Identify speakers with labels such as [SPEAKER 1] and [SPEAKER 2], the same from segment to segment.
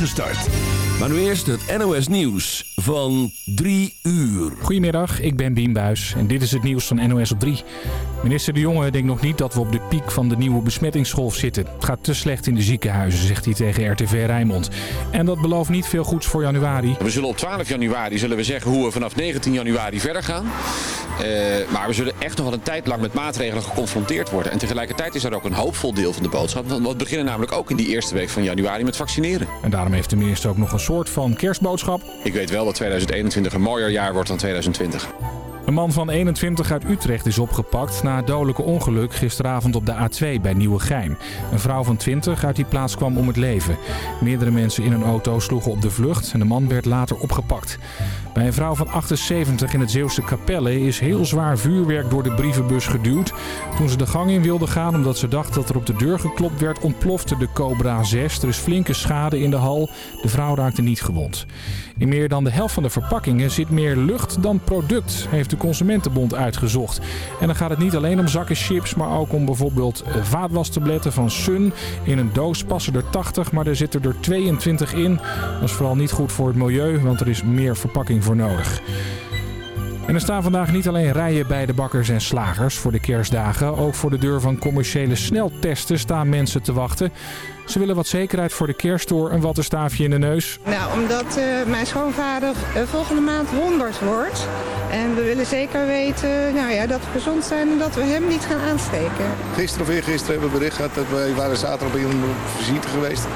[SPEAKER 1] start. Maar nu eerst het NOS Nieuws van 3 uur.
[SPEAKER 2] Goedemiddag, ik ben Bien Buis en dit is het nieuws van NOS op 3. Minister De Jonge denkt nog niet dat we op de piek van de nieuwe besmettingsgolf zitten. Het gaat te slecht in de ziekenhuizen, zegt hij tegen RTV Rijnmond. En dat belooft niet veel goeds voor januari.
[SPEAKER 3] We zullen op 12 januari zullen we zeggen hoe we vanaf 19 januari verder gaan. Uh, maar we zullen echt nog wel een tijd lang met maatregelen geconfronteerd worden. En tegelijkertijd is er ook een hoopvol deel van de boodschap. Want we beginnen namelijk ook in die eerste week van januari met vaccineren.
[SPEAKER 2] En daarom heeft de minister ook nog een soort van kerstboodschap.
[SPEAKER 3] Ik weet wel dat 2021 een mooier jaar wordt dan 2020.
[SPEAKER 2] Een man van 21 uit Utrecht is opgepakt na het dodelijke ongeluk gisteravond op de A2 bij Nieuwegein. Een vrouw van 20 uit die plaats kwam om het leven. Meerdere mensen in een auto sloegen op de vlucht en de man werd later opgepakt. Bij een vrouw van 78 in het Zeeuwse Capelle is heel zwaar vuurwerk door de brievenbus geduwd. Toen ze de gang in wilde gaan omdat ze dacht dat er op de deur geklopt werd, ontplofte de Cobra 6. Er is flinke schade in de hal. De vrouw raakte niet gewond. In meer dan de helft van de verpakkingen zit meer lucht dan product, heeft de Consumentenbond uitgezocht. En dan gaat het niet alleen om zakken chips, maar ook om bijvoorbeeld vaatwastabletten van Sun. In een doos passen er 80, maar er zitten er 22 in. Dat is vooral niet goed voor het milieu, want er is meer verpakking voor nodig. En er staan vandaag niet alleen rijen bij de bakkers en slagers voor de kerstdagen. Ook voor de deur van commerciële sneltesten staan mensen te wachten. Ze willen wat zekerheid voor de kerst door een wattenstaafje in de neus.
[SPEAKER 4] Nou, omdat uh, mijn schoonvader uh, volgende maand 100 wordt. En we willen zeker weten nou ja, dat we gezond zijn en dat we hem niet gaan aansteken.
[SPEAKER 5] Gisteren of eergisteren hebben we bericht gehad dat wij waren zaterdag op een visite geweest.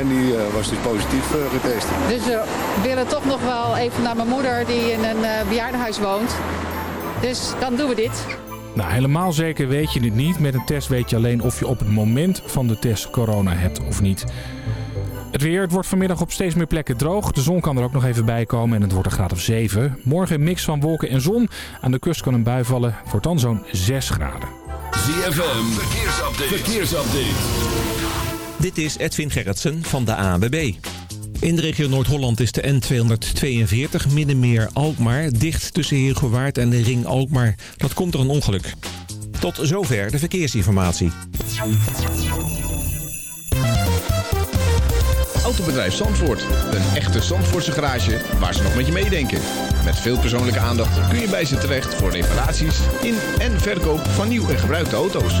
[SPEAKER 5] En die uh, was dus positief getest.
[SPEAKER 6] Dus we willen toch nog wel even naar mijn moeder die in een bejaardenhuis woont. Dus dan doen we dit.
[SPEAKER 2] Nou, helemaal zeker weet je het niet. Met een test weet je alleen of je op het moment van de test corona hebt of niet. Het weer, het wordt vanmiddag op steeds meer plekken droog. De zon kan er ook nog even bij komen en het wordt een graad of 7. Morgen een mix van wolken en zon. Aan de kust kan een bui vallen. Wordt dan zo'n 6 graden.
[SPEAKER 1] ZFM, verkeersupdate. verkeersupdate.
[SPEAKER 7] Dit is Edwin Gerritsen van de ANWB. In de regio Noord-Holland is de N242 Middenmeer-Alkmaar dicht tussen Heergewaard en de ring Alkmaar. Dat komt door een ongeluk. Tot zover de verkeersinformatie.
[SPEAKER 8] Autobedrijf Zandvoort. Een echte Zandvoortse garage waar ze nog met je meedenken. Met veel persoonlijke aandacht kun je bij ze terecht voor reparaties in en verkoop van nieuw en gebruikte auto's.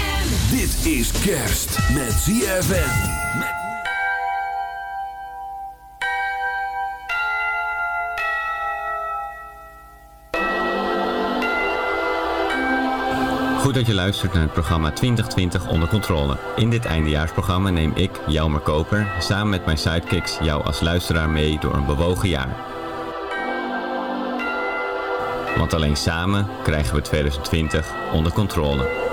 [SPEAKER 1] Dit is kerst met ZFM.
[SPEAKER 9] Goed dat je luistert naar het programma 2020 onder controle. In dit eindejaarsprogramma neem ik, Jelmer Koper, samen met mijn sidekicks jou als luisteraar mee door een bewogen jaar. Want alleen samen krijgen we 2020 onder controle.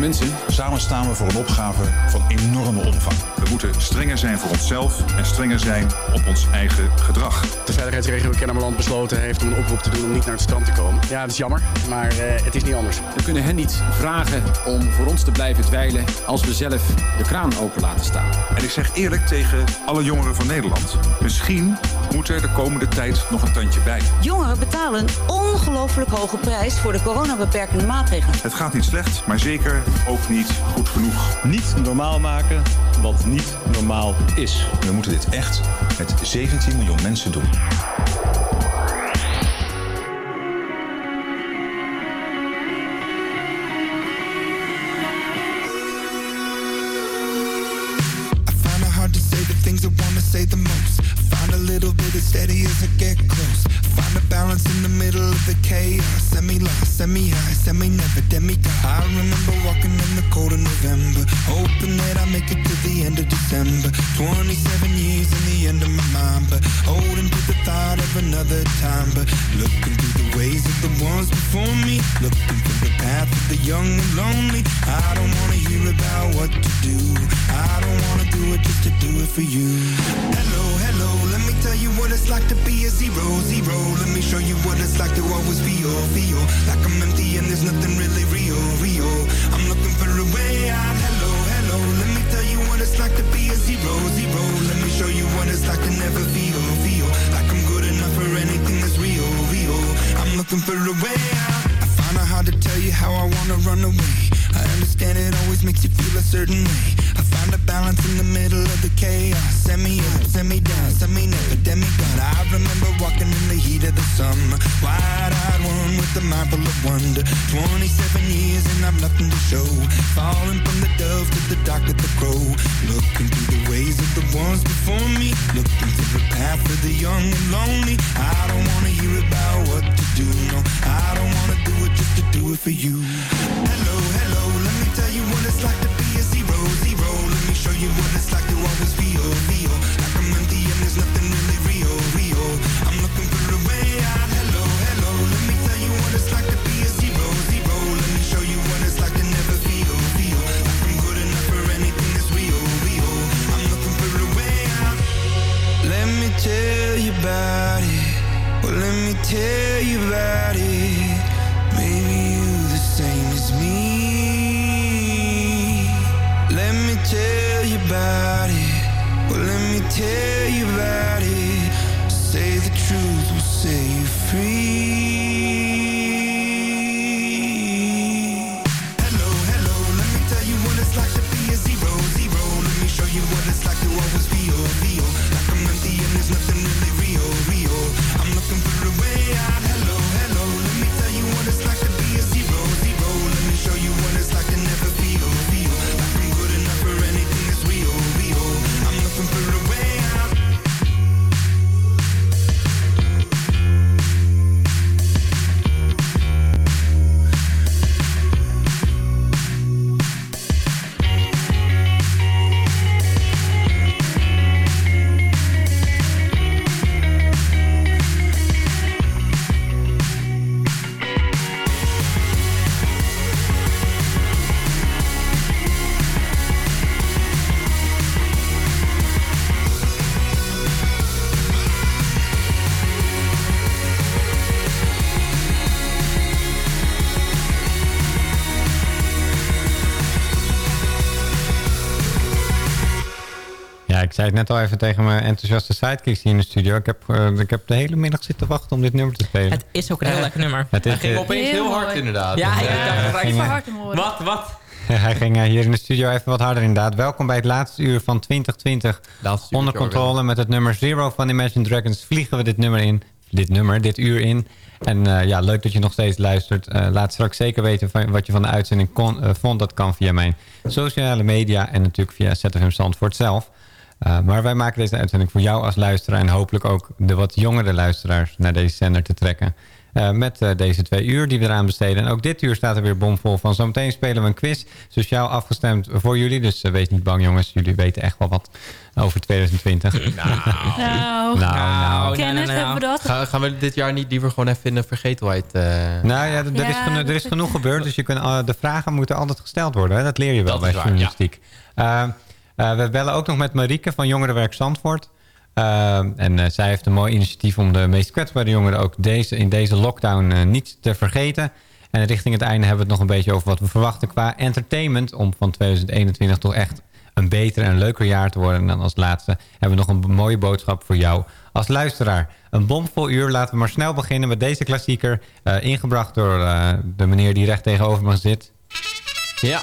[SPEAKER 10] Mensen, samen staan we voor een opgave van enorme omvang. We moeten strenger zijn voor onszelf en strenger zijn op ons eigen gedrag.
[SPEAKER 11] De veiligheidsregio Kennemerland besloten heeft om een oproep te doen om niet naar het strand te komen. Ja, dat is jammer, maar uh, het is niet anders.
[SPEAKER 12] We kunnen hen niet vragen om voor ons te blijven dweilen als we zelf de kraan open laten staan.
[SPEAKER 10] En ik zeg eerlijk tegen alle jongeren van Nederland, misschien moet er de komende tijd nog een tandje bij.
[SPEAKER 13] Jongeren betalen een ongelooflijk hoge prijs voor de coronabeperkende maatregelen.
[SPEAKER 10] Het gaat niet slecht, maar zeker ook niet goed genoeg.
[SPEAKER 14] Niet normaal maken wat niet normaal is.
[SPEAKER 10] We moeten dit echt met 17 miljoen mensen doen.
[SPEAKER 15] Feel, feel like I'm empty and there's nothing really real, real. I'm looking for a way out. Hello, hello, let me tell you what it's like to be a zero, zero. Let me show you what it's like to never feel, feel like I'm good enough for anything that's real, real. I'm looking for a way out. I find out how to tell you how I wanna run away. I understand it always makes you feel a certain way. Find a balance in the middle of the chaos. Semi up, semi down, semi never demigod. I remember walking in the heat of the summer, wide-eyed one with the mind full of wonder. 27 years and I've nothing to show. Falling from the dove to the dark of the crow. Looking through the ways of the ones before me. Looking through the path of the young and lonely. I don't wanna hear about what to do. No, I don't wanna do it just to do it for you. Hello, hello, let me tell you what it's like tell you about it. Maybe you the same as me. Let me tell you about it. Well, let me tell you about it.
[SPEAKER 9] Zei het net al even tegen mijn enthousiaste sidekicks hier in de studio. Ik heb, eh, ik heb de hele middag zitten wachten om dit nummer te spelen.
[SPEAKER 16] Het is ook een heel lekker nummer.
[SPEAKER 9] Het is,
[SPEAKER 17] Hij ging
[SPEAKER 9] eh,
[SPEAKER 17] opeens heel, hard inderdaad.
[SPEAKER 16] Ja, ik
[SPEAKER 17] Eh,
[SPEAKER 16] dacht van
[SPEAKER 9] eh,
[SPEAKER 16] hard Wat, wat?
[SPEAKER 9] Hij ging eh, hier in de studio even wat harder inderdaad. Welkom bij het laatste uur van 2020.
[SPEAKER 17] Laatste
[SPEAKER 9] Onder controle met het nummer Zero van Imagine Dragons vliegen we dit nummer in. Dit nummer, dit uur in. En eh, ja, leuk dat je nog steeds luistert. Eh, laat straks zeker weten van, wat je van de uitzending kon, eh, vond. Dat kan via mijn sociale media en natuurlijk via ZFM Zandvoort zelf. Uh, maar wij maken deze uitzending voor jou als luisteraar... en hopelijk ook de wat jongere luisteraars naar deze zender te trekken. Uh, met uh, deze twee uur die we eraan besteden. En ook dit uur staat er weer bomvol van. Zometeen spelen we een quiz, sociaal afgestemd voor jullie. Dus wees niet bang jongens, jullie weten echt wel wat over 2020. Nou,
[SPEAKER 17] Nou,
[SPEAKER 9] nou, nou.
[SPEAKER 17] Kennis, hebben we dat? Gaan, gaan we dit jaar niet liever gewoon even in de vergetelheid... Uh...
[SPEAKER 9] Nou ja, er,
[SPEAKER 17] Ja,
[SPEAKER 9] is, geno- er is genoeg gebeurd. Dus je kunt, uh, de vragen moeten altijd gesteld worden. Hè? Dat leer je wel
[SPEAKER 17] Dat
[SPEAKER 9] bij
[SPEAKER 17] waar,
[SPEAKER 9] journalistiek. Uh, we bellen ook nog met Marieke van Jongerenwerk Zandvoort. Uh, en uh, zij heeft een mooi initiatief om de meest kwetsbare jongeren ook deze, in deze lockdown niet te vergeten. En richting het einde hebben we het nog een beetje over wat we verwachten qua entertainment. Om van 2021 toch echt een beter en leuker jaar te worden. En dan als laatste hebben we nog een mooie boodschap voor jou als luisteraar. Een bomvol uur. Laten we maar snel beginnen met deze klassieker. Uh, ingebracht door uh, de meneer die recht tegenover me zit.
[SPEAKER 17] Ja.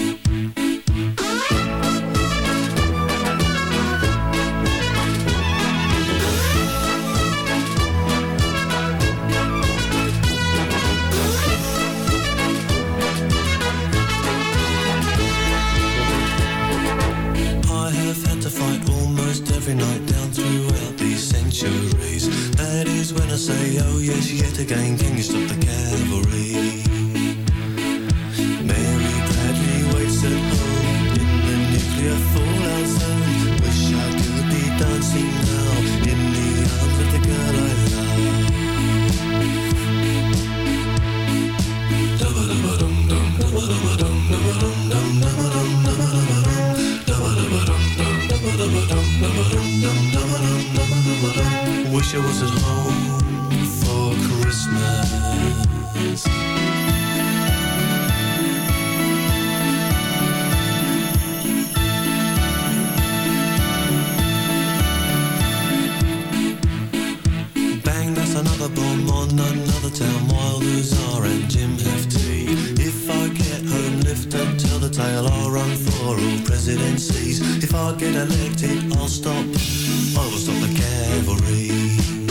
[SPEAKER 18] That is when I say, oh yes, yet again, can you stop the cavalry? Wish was at home for Christmas. Bang, that's another bomb on another town. Wilders are and Jim tea. If I get home, lift and I'll run for all presidencies. If I get elected, I'll stop. I will stop the cavalry.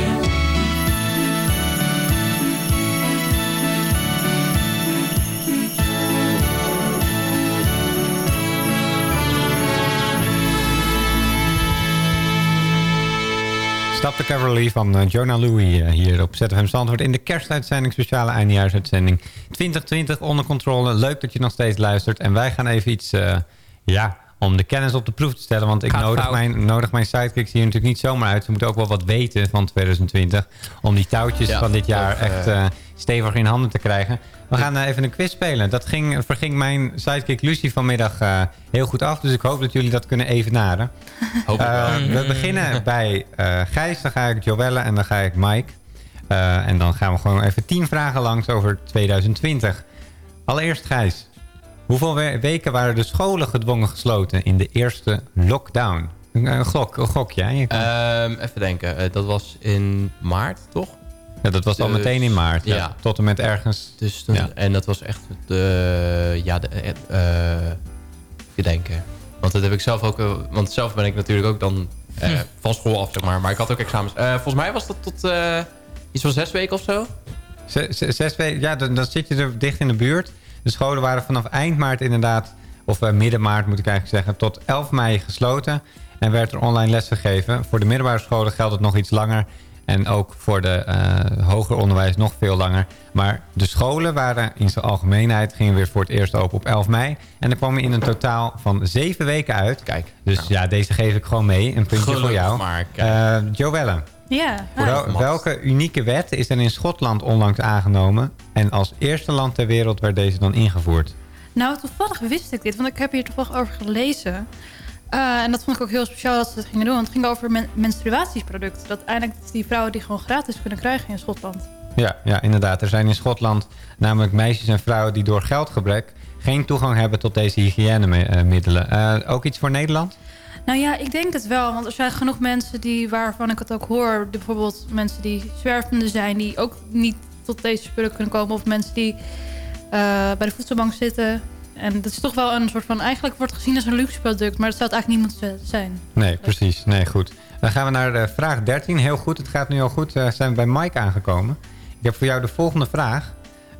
[SPEAKER 9] Stap de Cavalry van eh, Jonah Louie eh, hier op ZFM Zandvoort... in de kerstuitzending, speciale eindejaarsuitzending 2020 onder controle. Leuk dat je nog steeds luistert. En wij gaan even iets, eh, ja, om de kennis op de proef te stellen. Want ik
[SPEAKER 16] Gaat
[SPEAKER 9] nodig
[SPEAKER 16] fout.
[SPEAKER 9] mijn, nodig mijn sidekicks hier natuurlijk niet zomaar uit. Ze moeten ook wel wat weten van 2020... om die touwtjes
[SPEAKER 17] Ja,
[SPEAKER 9] van dit jaar
[SPEAKER 17] of,
[SPEAKER 9] echt stevig in handen te krijgen. We gaan eh, even een quiz spelen. Dat ging, verging mijn sidekick Lucie vanmiddag eh, heel goed af. Dus ik hoop dat jullie dat kunnen evenaren.
[SPEAKER 17] Hoop
[SPEAKER 9] Eh, we beginnen bij eh, Gijs, dan ga ik Joelle en dan ga ik Mike. En dan gaan we gewoon even tien vragen langs over 2020. Allereerst Gijs. Hoeveel we- weken waren de scholen gedwongen gesloten in de eerste lockdown? Een, gok, een gokje. kan-
[SPEAKER 17] Ehm, even denken. Dat was in maart, toch?
[SPEAKER 9] Ja, dat was al
[SPEAKER 17] dus-
[SPEAKER 9] meteen in maart. Ja.
[SPEAKER 17] ja.
[SPEAKER 9] Tot en met ergens.
[SPEAKER 17] Dus toen,
[SPEAKER 9] Ja.
[SPEAKER 17] En dat was echt de... Ja, de, even denken. Want dat heb ik zelf ook... eh, want zelf ben ik natuurlijk ook dan
[SPEAKER 16] Hm.
[SPEAKER 17] van school af, zeg maar. Maar ik had ook examens. Volgens mij was dat tot iets van zes weken of zo.
[SPEAKER 9] Zes, weken, ja, dan, dan zit je er dicht in de buurt. De scholen waren vanaf eind maart inderdaad, of midden maart moet ik eigenlijk zeggen, tot 11 mei gesloten. En werd er online les gegeven. Voor de middelbare scholen geldt het nog iets langer. En ook voor de eh, hoger onderwijs nog veel langer. Maar de scholen waren in zijn algemeenheid... gingen weer voor het eerst open op 11 mei. En er kwam in een totaal van zeven weken uit.
[SPEAKER 17] Kijk.
[SPEAKER 9] Dus ja, deze geef ik gewoon mee. Een puntje voor jou.
[SPEAKER 17] maar,
[SPEAKER 9] Eh Joelle,
[SPEAKER 19] Ja,
[SPEAKER 9] wel- welke unieke wet is er in Schotland onlangs aangenomen? En als eerste land ter wereld werd deze dan ingevoerd?
[SPEAKER 19] Nou, toevallig wist ik dit, want ik heb hier toevallig over gelezen. Eh, en dat vond ik ook heel speciaal dat ze dat gingen doen. Want het ging over men menstruatieproducten. Dat eigenlijk die vrouwen die gewoon gratis kunnen krijgen in Schotland.
[SPEAKER 9] Ja, ja, inderdaad. Er zijn in Schotland namelijk meisjes en vrouwen die door geldgebrek geen toegang hebben tot deze hygiënemiddelen. Eh ook iets voor Nederland?
[SPEAKER 19] Nou ja, ik denk het wel. Want er zijn genoeg mensen die, waarvan ik het ook hoor... bijvoorbeeld mensen die zwervende zijn... die ook niet tot deze spullen kunnen komen. Of mensen die eh, bij de voedselbank zitten. En dat is toch wel een soort van... eigenlijk wordt gezien als een luxe product... maar dat zou het eigenlijk niet moeten zijn.
[SPEAKER 9] Nee, precies. Nee, goed. Dan gaan we naar de vraag 13. Heel goed, het gaat nu al goed. Uh, zijn we bij Mike aangekomen. Ik heb voor jou de volgende vraag.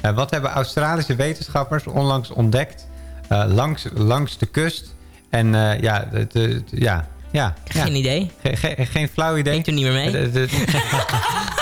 [SPEAKER 9] Uh, wat hebben Australische wetenschappers onlangs ontdekt... Uh, langs, langs de kust... En uh, ja, de, de, ja, Ja.
[SPEAKER 16] Geen
[SPEAKER 9] ja.
[SPEAKER 16] idee.
[SPEAKER 9] Ge- ge- geen flauw idee?
[SPEAKER 16] Denk er niet meer mee.
[SPEAKER 9] De-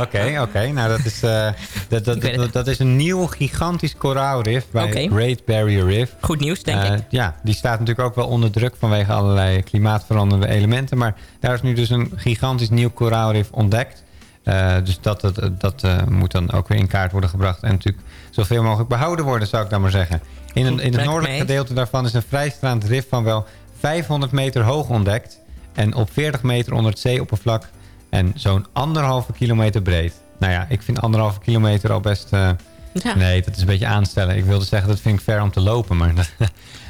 [SPEAKER 9] Oké, oké. Nou, dat is, eh, dat, dat, dat, dat is een nieuw gigantisch koraalrif bij. Great Barrier Reef.
[SPEAKER 16] Goed nieuws, denk
[SPEAKER 9] Eh,
[SPEAKER 16] ik.
[SPEAKER 9] Ja, die staat natuurlijk ook wel onder druk vanwege allerlei klimaatveranderende elementen. Maar daar is nu dus een gigantisch nieuw koraalrif ontdekt. Eh, dus dat, dat, dat moet dan ook weer in kaart worden gebracht. En natuurlijk zoveel mogelijk behouden worden, zou ik dan maar zeggen. In, een, in het noordelijke gedeelte daarvan is een vrijstaand rif van wel 500 meter hoog ontdekt. En op 40 meter onder het zeeoppervlak. En zo'n anderhalve kilometer breed. Nou ja, ik vind anderhalve kilometer al best... eh,
[SPEAKER 16] Ja.
[SPEAKER 9] Nee, dat is een beetje aanstellen. Ik wilde zeggen, dat vind ik ver om te lopen. Maar dat,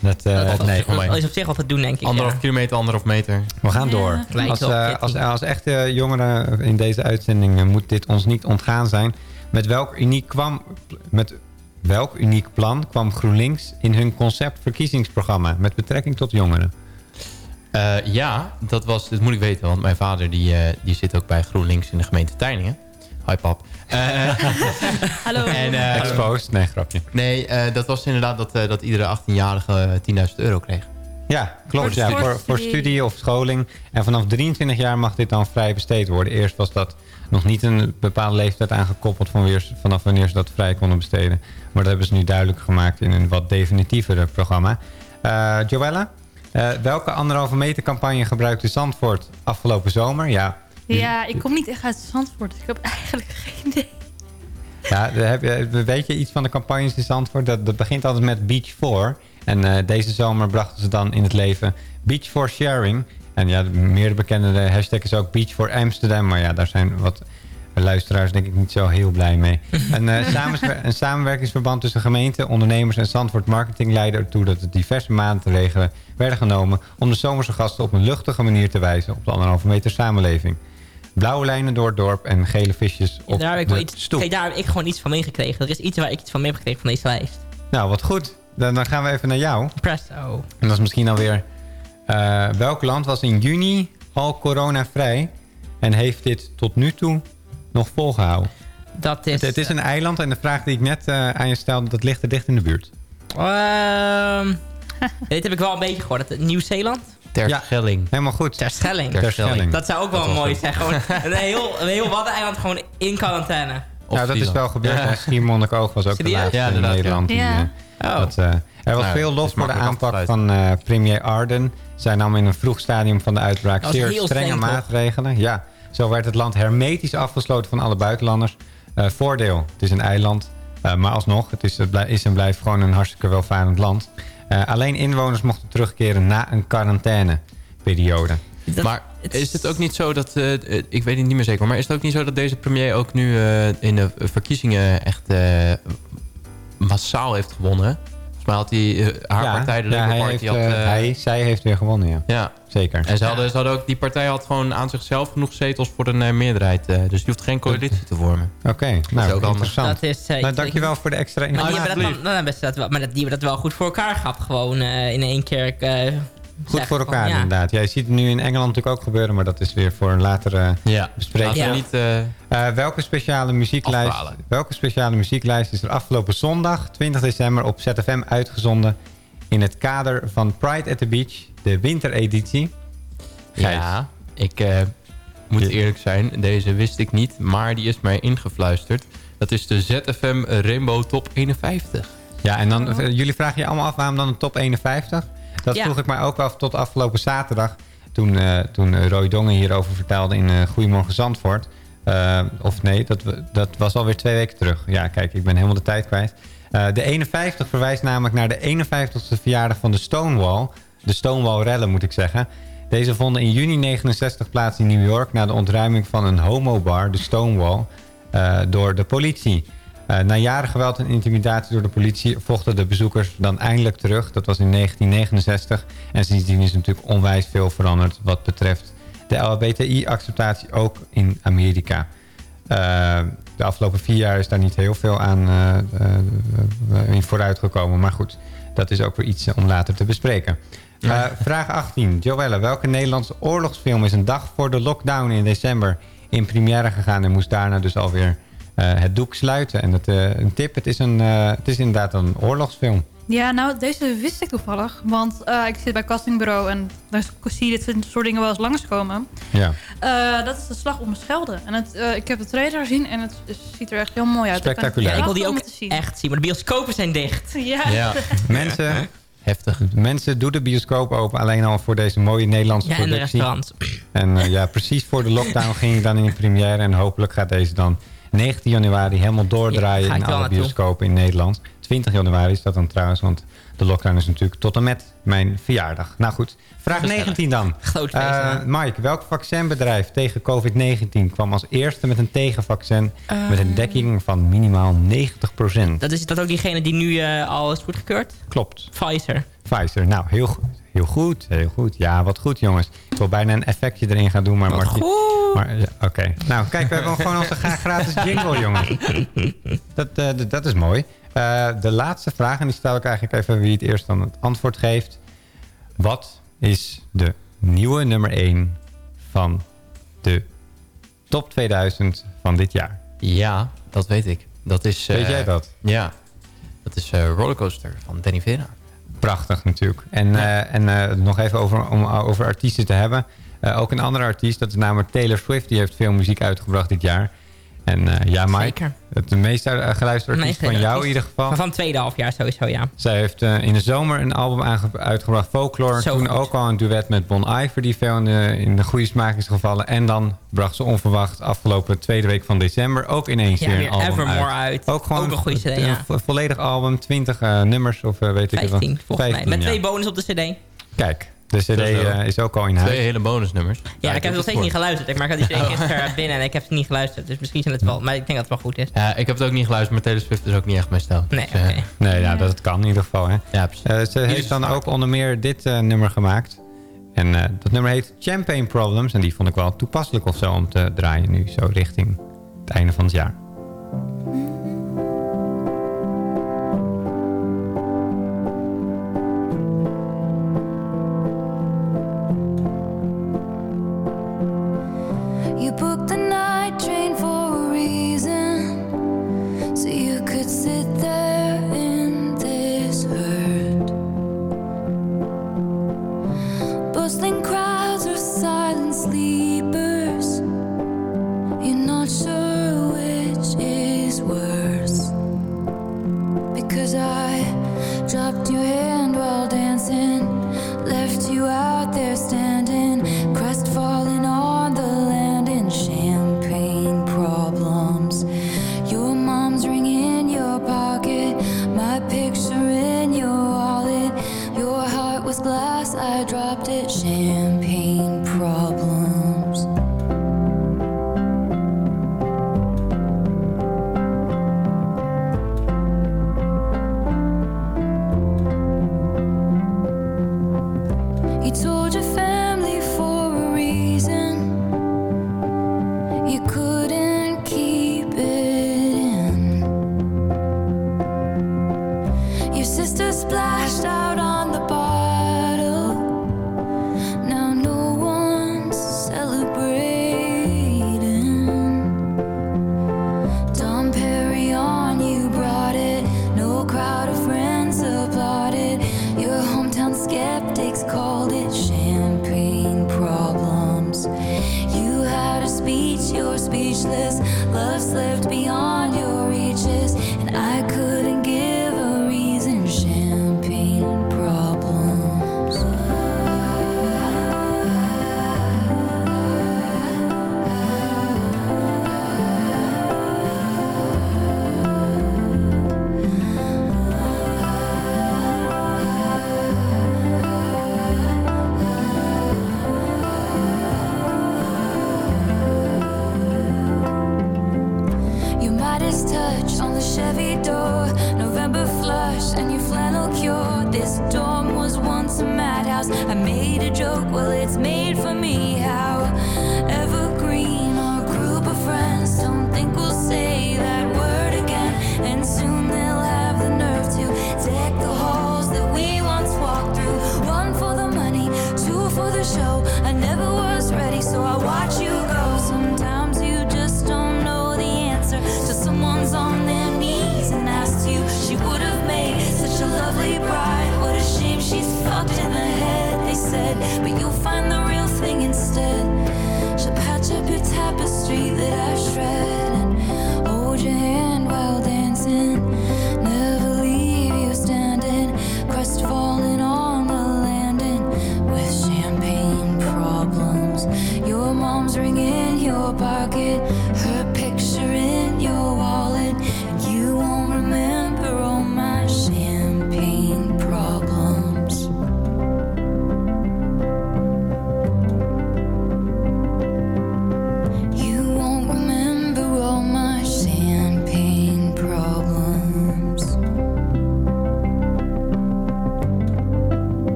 [SPEAKER 9] dat, eh,
[SPEAKER 16] Dat,
[SPEAKER 9] nee.
[SPEAKER 16] dat is op zich wat te doen, denk ik.
[SPEAKER 17] Anderhalf
[SPEAKER 16] ja.
[SPEAKER 17] kilometer, anderhalf meter.
[SPEAKER 9] We gaan door. Als, eh, als, als echte jongeren in deze uitzending moet dit ons niet ontgaan zijn. Met welk uniek, kwam, met welk uniek plan kwam GroenLinks in hun conceptverkiezingsprogramma met betrekking tot jongeren?
[SPEAKER 17] Eh, ja, dat, was, dat moet ik weten, want mijn vader die, eh, die zit ook bij GroenLinks in de gemeente Tijningen. Hoi pap. Eh,
[SPEAKER 19] Hallo.
[SPEAKER 17] en, eh,
[SPEAKER 9] Exposed? Nee, grapje.
[SPEAKER 17] Nee, eh, dat was inderdaad dat, eh, dat iedere 18-jarige 10.000 euro kreeg.
[SPEAKER 9] Ja, klopt.
[SPEAKER 19] Voor
[SPEAKER 9] ja, voor, voor studie of scholing. En vanaf 23 jaar mag dit dan vrij besteed worden. Eerst was dat nog niet een bepaalde leeftijd aangekoppeld... Van weer, vanaf wanneer ze dat vrij konden besteden. Maar dat hebben ze nu duidelijk gemaakt in een wat definitievere programma. Eh Joella, welke anderhalve meter campagne gebruikte Zandvoort afgelopen zomer? Ja,
[SPEAKER 19] Ja, ik kom niet echt uit Zandvoort. Dus ik heb eigenlijk geen idee.
[SPEAKER 9] Ja, heb je, weet je iets van de campagnes in Zandvoort? Dat, dat begint altijd met Beach for. En eh, deze zomer brachten ze dan in het leven Beach for Sharing. En ja, de meer bekende hashtag is ook Beach for Amsterdam. Maar ja, daar zijn wat luisteraars denk ik niet zo heel blij mee. een, eh, een samenwerkingsverband tussen gemeente, ondernemers en Zandvoort Marketing leidde ertoe dat er diverse maatregelen werden genomen... om de zomerse gasten op een luchtige manier te wijzen op de anderhalve meter samenleving. Blauwe lijnen door het dorp en gele visjes op
[SPEAKER 16] daar, heb ik iets,
[SPEAKER 9] stoep.
[SPEAKER 16] kijk, daar heb ik gewoon iets van meegekregen. Er is iets waar ik iets van mee heb gekregen van deze lijst.
[SPEAKER 9] Nou, wat goed. Dan, dan gaan we even naar jou.
[SPEAKER 16] Presto.
[SPEAKER 9] En dat is misschien alweer... eh welk land was in juni al coronavrij... en heeft dit tot nu toe nog volgehouden?
[SPEAKER 16] Dat is...
[SPEAKER 9] Het, het is een eiland en de vraag die ik net eh, aan je stelde... dat ligt er dicht in de buurt.
[SPEAKER 16] Ehm, dit heb ik wel een beetje gehoord. Het- Nieuw-Zeeland?
[SPEAKER 17] Terschelling.
[SPEAKER 9] Helemaal goed.
[SPEAKER 16] Terschelling.
[SPEAKER 9] Terschelling.
[SPEAKER 16] Dat zou ook wel mooi zijn. Gewoon een heel, een heel Waddeneiland gewoon in quarantaine.
[SPEAKER 9] nou, dat is wel gebeurd.
[SPEAKER 17] Ja.
[SPEAKER 9] Schiermonnikoog was ook de laatste
[SPEAKER 17] Ja,
[SPEAKER 9] in
[SPEAKER 17] inderdaad,
[SPEAKER 9] Nederland. die,
[SPEAKER 16] ja.
[SPEAKER 9] eh,
[SPEAKER 16] Oh.
[SPEAKER 9] dat, eh, er was
[SPEAKER 17] Nou,
[SPEAKER 9] veel lof voor de aanpak van eh, premier Arden. Zij nam in een vroeg stadium van de uitbraak zeer strenge
[SPEAKER 16] streng, toch?
[SPEAKER 9] maatregelen. Ja, zo werd het land hermetisch afgesloten van alle buitenlanders. Eh, voordeel, het is een eiland. eh, maar alsnog, het is, het is en blijft gewoon een hartstikke welvarend land. Eh, alleen inwoners mochten terugkeren na een quarantaineperiode.
[SPEAKER 16] Dat-
[SPEAKER 17] Maar is het ook niet zo dat, ik weet het niet meer zeker, maar is het ook niet zo dat deze premier ook nu eh, in de verkiezingen echt eh, massaal heeft gewonnen? Volgens mij had hij eh, haar partij, de
[SPEAKER 9] ja,
[SPEAKER 17] Labour
[SPEAKER 9] hij
[SPEAKER 17] Party,
[SPEAKER 9] heeft,
[SPEAKER 17] had...
[SPEAKER 9] eh,
[SPEAKER 17] eh,
[SPEAKER 9] hij, zij heeft weer gewonnen, ja.
[SPEAKER 17] ja.
[SPEAKER 9] Zeker.
[SPEAKER 17] En ze hadden, ze hadden ook, die partij had gewoon aan zichzelf genoeg zetels voor een eh, meerderheid. eh, dus die hoeft geen coalitie te vormen.
[SPEAKER 9] Oké,
[SPEAKER 17] is
[SPEAKER 9] nou,
[SPEAKER 17] ook anders.
[SPEAKER 9] interessant.
[SPEAKER 16] Dat is, eh,
[SPEAKER 9] nou, dankjewel voor de extra
[SPEAKER 16] Maar die
[SPEAKER 9] informatie.
[SPEAKER 16] hebben dat, dan, dan hebben ze dat wel, maar dat, die hebben dat wel goed voor elkaar gehad. Gewoon eh, in één keer eh,
[SPEAKER 9] Goed voor
[SPEAKER 16] van,
[SPEAKER 9] elkaar
[SPEAKER 16] ja.
[SPEAKER 9] inderdaad. Jij ziet het nu in Engeland natuurlijk ook gebeuren, maar dat is weer voor een latere
[SPEAKER 17] Ja,
[SPEAKER 9] bespreking.
[SPEAKER 17] laten we
[SPEAKER 16] Ja.
[SPEAKER 17] niet... eh,
[SPEAKER 9] Eh, welke, speciale muzieklijst, welke speciale muzieklijst is er afgelopen zondag, 20 december, op ZFM uitgezonden in het kader van Pride at the Beach, de wintereditie? Gijs.
[SPEAKER 17] Ja, ik eh, moet eerlijk zijn. Deze wist ik niet, maar die is mij ingefluisterd. Dat is de ZFM Rainbow Top 51.
[SPEAKER 9] Ja, en dan, jullie vragen je allemaal af waarom dan een top 51? Dat vroeg ik mij ook af tot afgelopen zaterdag. Toen, eh, toen eh, Roy Dongen hierover vertelde in eh Goedemorgen Zandvoort. Of nee, dat, dat was alweer twee weken terug. Ja, kijk, ik ben helemaal de tijd kwijt. De 51 verwijst namelijk naar de 51ste verjaardag van de Stonewall. De Stonewall-rellen moet ik zeggen. Deze vonden in juni 69 plaats in New York... na de ontruiming van een homobar, de Stonewall, door de politie. Eh, na jaren geweld en intimidatie door de politie vochten de bezoekers dan eindelijk terug. Dat was in 1969. En sindsdien is natuurlijk onwijs veel veranderd wat betreft de LHBTI-acceptatie ook in Amerika. Eh, de afgelopen vier jaar is daar niet heel veel aan eh, eh, in vooruit gekomen. Maar goed, dat is ook weer iets om later te bespreken. Vraag 18. Joelle, welke Nederlandse oorlogsfilm is een dag voor de lockdown in december in première gegaan... en moest daarna dus alweer het doek sluiten? En dat, eh, een tip, het is, een, eh, het is inderdaad een oorlogsfilm.
[SPEAKER 19] Ja, nou, deze wist ik toevallig. Want eh, ik zit bij castingbureau en daar zie je dit soort dingen wel eens langskomen.
[SPEAKER 9] Ja.
[SPEAKER 19] Eh, dat is de slag om de Schelde. En het, eh, ik heb de trailer gezien en het ziet er echt heel mooi uit.
[SPEAKER 9] Spectaculair.
[SPEAKER 16] Ik wil die ook
[SPEAKER 19] het zien.
[SPEAKER 16] echt zien, maar de bioscopen zijn dicht.
[SPEAKER 19] Ja.
[SPEAKER 9] Mensen, Heftig. Mensen, doe de bioscoop open alleen al voor deze mooie Nederlandse
[SPEAKER 16] Ja, en de
[SPEAKER 9] productie. En eh, ja, precies voor de lockdown ging ik dan in de première. En hopelijk gaat deze dan 19 januari helemaal doordraaien
[SPEAKER 16] Ja,
[SPEAKER 9] in alle bioscopen in Nederland. 20 januari is dat dan trouwens, want de lockdown is natuurlijk tot en met mijn verjaardag. Nou goed, vraag
[SPEAKER 16] Gezellig.
[SPEAKER 9] 19 dan.
[SPEAKER 16] Groot
[SPEAKER 9] Eh. Mike, welk vaccinbedrijf tegen COVID-19 kwam als eerste met een tegenvaccin met een dekking van minimaal 90%?
[SPEAKER 16] Dat is dat ook diegene die nu eh, al is goedgekeurd?
[SPEAKER 9] Klopt.
[SPEAKER 16] Pfizer.
[SPEAKER 9] Pfizer. Nou, heel, goed. heel goed. Heel goed. Ja, wat goed jongens. Ik wil bijna een effectje erin gaan doen, maar...
[SPEAKER 16] Goed.
[SPEAKER 9] Maar, Oké. Nou, kijk, we hebben gewoon onze gra- gratis jingle, jongens. Dat, eh, dat is mooi. Eh, de laatste vraag, en die stel ik eigenlijk even wie het eerst dan het antwoord geeft. Wat is de nieuwe nummer 1 van de top 2000 van dit jaar?
[SPEAKER 17] Ja, dat weet ik. Dat is,
[SPEAKER 9] Weet
[SPEAKER 17] eh,
[SPEAKER 9] jij dat?
[SPEAKER 17] Ja, dat is Rollercoaster van Danny Vera.
[SPEAKER 9] Prachtig natuurlijk. En, en nog even over, om over artiesten te hebben. Eh, ook een andere artiest, dat is namelijk Taylor Swift. Die heeft veel muziek uitgebracht dit jaar. En eh, ja, Mike,
[SPEAKER 16] Zeker.
[SPEAKER 9] het de meest uit- geluisterde artiest van jou in ieder geval.
[SPEAKER 16] Maar van het tweede halfjaar sowieso, ja.
[SPEAKER 9] Zij heeft eh, in de zomer een album uitgebracht, Folklore.
[SPEAKER 16] Zo
[SPEAKER 9] Toen
[SPEAKER 16] goed.
[SPEAKER 9] ook al een duet met Bon Iver, die veel in de, in de goede smaak is gevallen. En dan bracht ze onverwacht afgelopen tweede week van december ook ineens
[SPEAKER 16] Ja,
[SPEAKER 9] weer een album
[SPEAKER 16] Evermore
[SPEAKER 9] uit.
[SPEAKER 16] uit.
[SPEAKER 9] Ook gewoon
[SPEAKER 16] Ook een goede CD,
[SPEAKER 9] een
[SPEAKER 16] ja.
[SPEAKER 9] vo- volledig album, 20 eh, nummers of eh, weet ik het
[SPEAKER 16] 15
[SPEAKER 9] wat.
[SPEAKER 16] volgens mij.
[SPEAKER 9] 15,
[SPEAKER 16] Met
[SPEAKER 9] ja.
[SPEAKER 16] twee bonus op de cd.
[SPEAKER 9] Kijk, de cd
[SPEAKER 17] is
[SPEAKER 9] eh, is ook al in huis.
[SPEAKER 17] Twee hele bonusnummers.
[SPEAKER 16] Ja, ik heb nog steeds niet geluisterd. Ik had die CD gisteren binnen en ik heb het niet geluisterd. Dus misschien zijn het wel. Maar ik denk dat het wel goed is.
[SPEAKER 17] Ja, ik heb het ook niet geluisterd, maar Taylor Swift is ook niet echt mijn stijl.
[SPEAKER 16] Nee,
[SPEAKER 17] Dus, eh.
[SPEAKER 9] Nee, ja, dat kan in ieder geval. Hè.
[SPEAKER 17] Ja, precies.
[SPEAKER 9] Eh, ze heeft dan ook onder meer dit eh, nummer gemaakt. En eh, dat nummer heet Champagne Problems. En die vond ik wel toepasselijk of zo om te draaien nu. Zo richting het einde van het jaar.
[SPEAKER 20] Door. November flush and your flannel cure. This dorm was once a madhouse. I made a joke, well, it's me.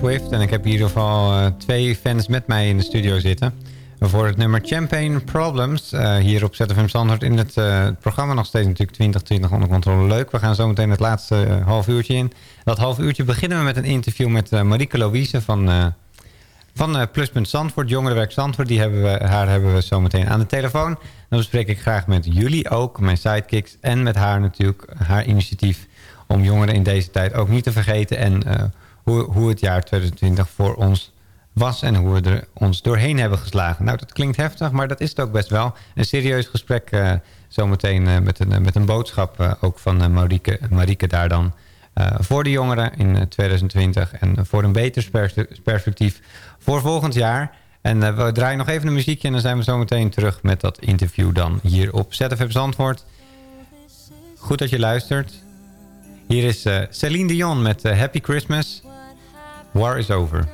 [SPEAKER 9] Swift. En ik heb in ieder geval eh, twee fans met mij in de studio zitten. Voor het nummer Champagne Problems. eh, hier op ZFM Standard in het eh, programma nog steeds natuurlijk 2020 onder controle. Leuk. We gaan zo meteen het laatste half uurtje in. Dat half uurtje beginnen we met een interview met Marieke Louise van... van Pluspunt Zandvoort, Jongerenwerk Zandvoort. Die hebben we, haar hebben we zo meteen aan de telefoon. Dan bespreek ik graag met jullie ook, mijn sidekicks. En met haar natuurlijk, haar initiatief om jongeren in deze tijd ook niet te vergeten. En hoe, het jaar 2020 voor ons was en hoe we er ons doorheen hebben geslagen. Nou, dat klinkt heftig, maar dat is het ook best wel. Een serieus gesprek eh, zometeen eh, met, een, met een boodschap eh, ook van eh, Marieke, Marieke daar dan. eh, voor de jongeren in eh, 2020 en voor een beter pers- perspectief voor volgend jaar. En eh, we draaien nog even een muziekje en dan zijn we zo meteen terug met dat interview dan hier op ZFM Zandvoort. Goed dat je luistert. Hier is eh, Celine Dion met eh, Happy Christmas. War is over.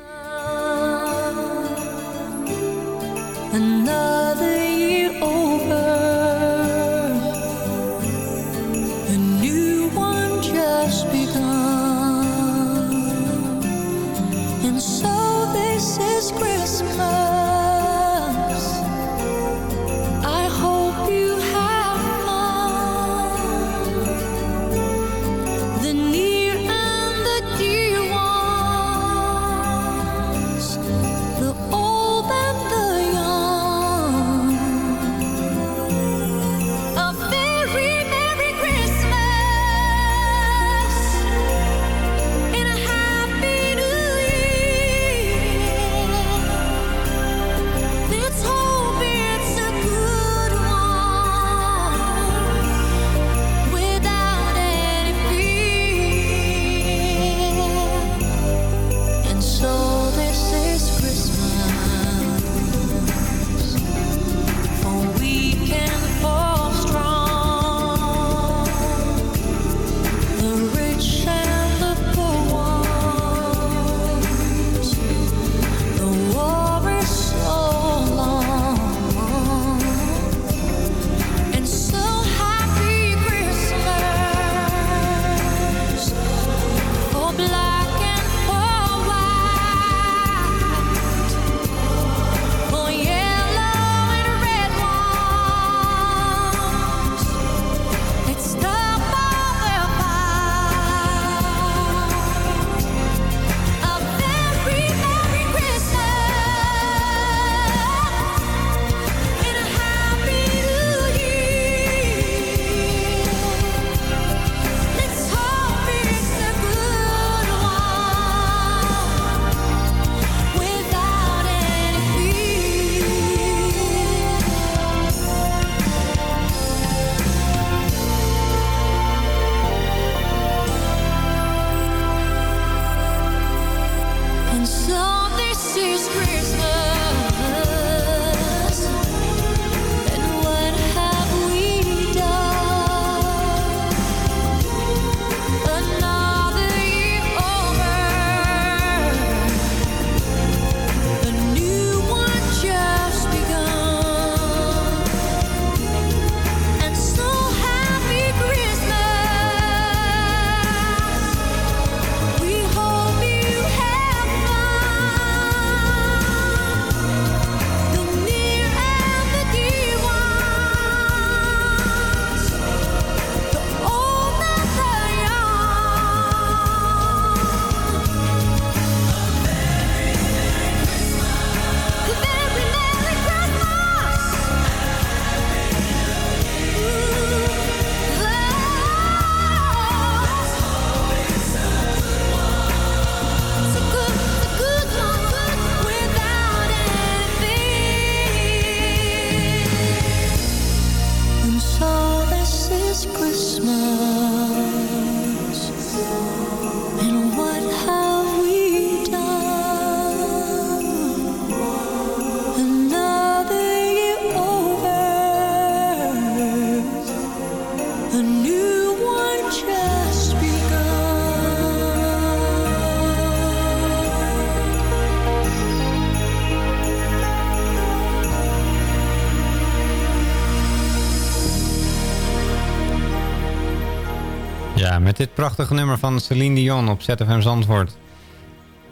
[SPEAKER 9] Met dit prachtige nummer van Celine Dion op ZFM Zandvoort...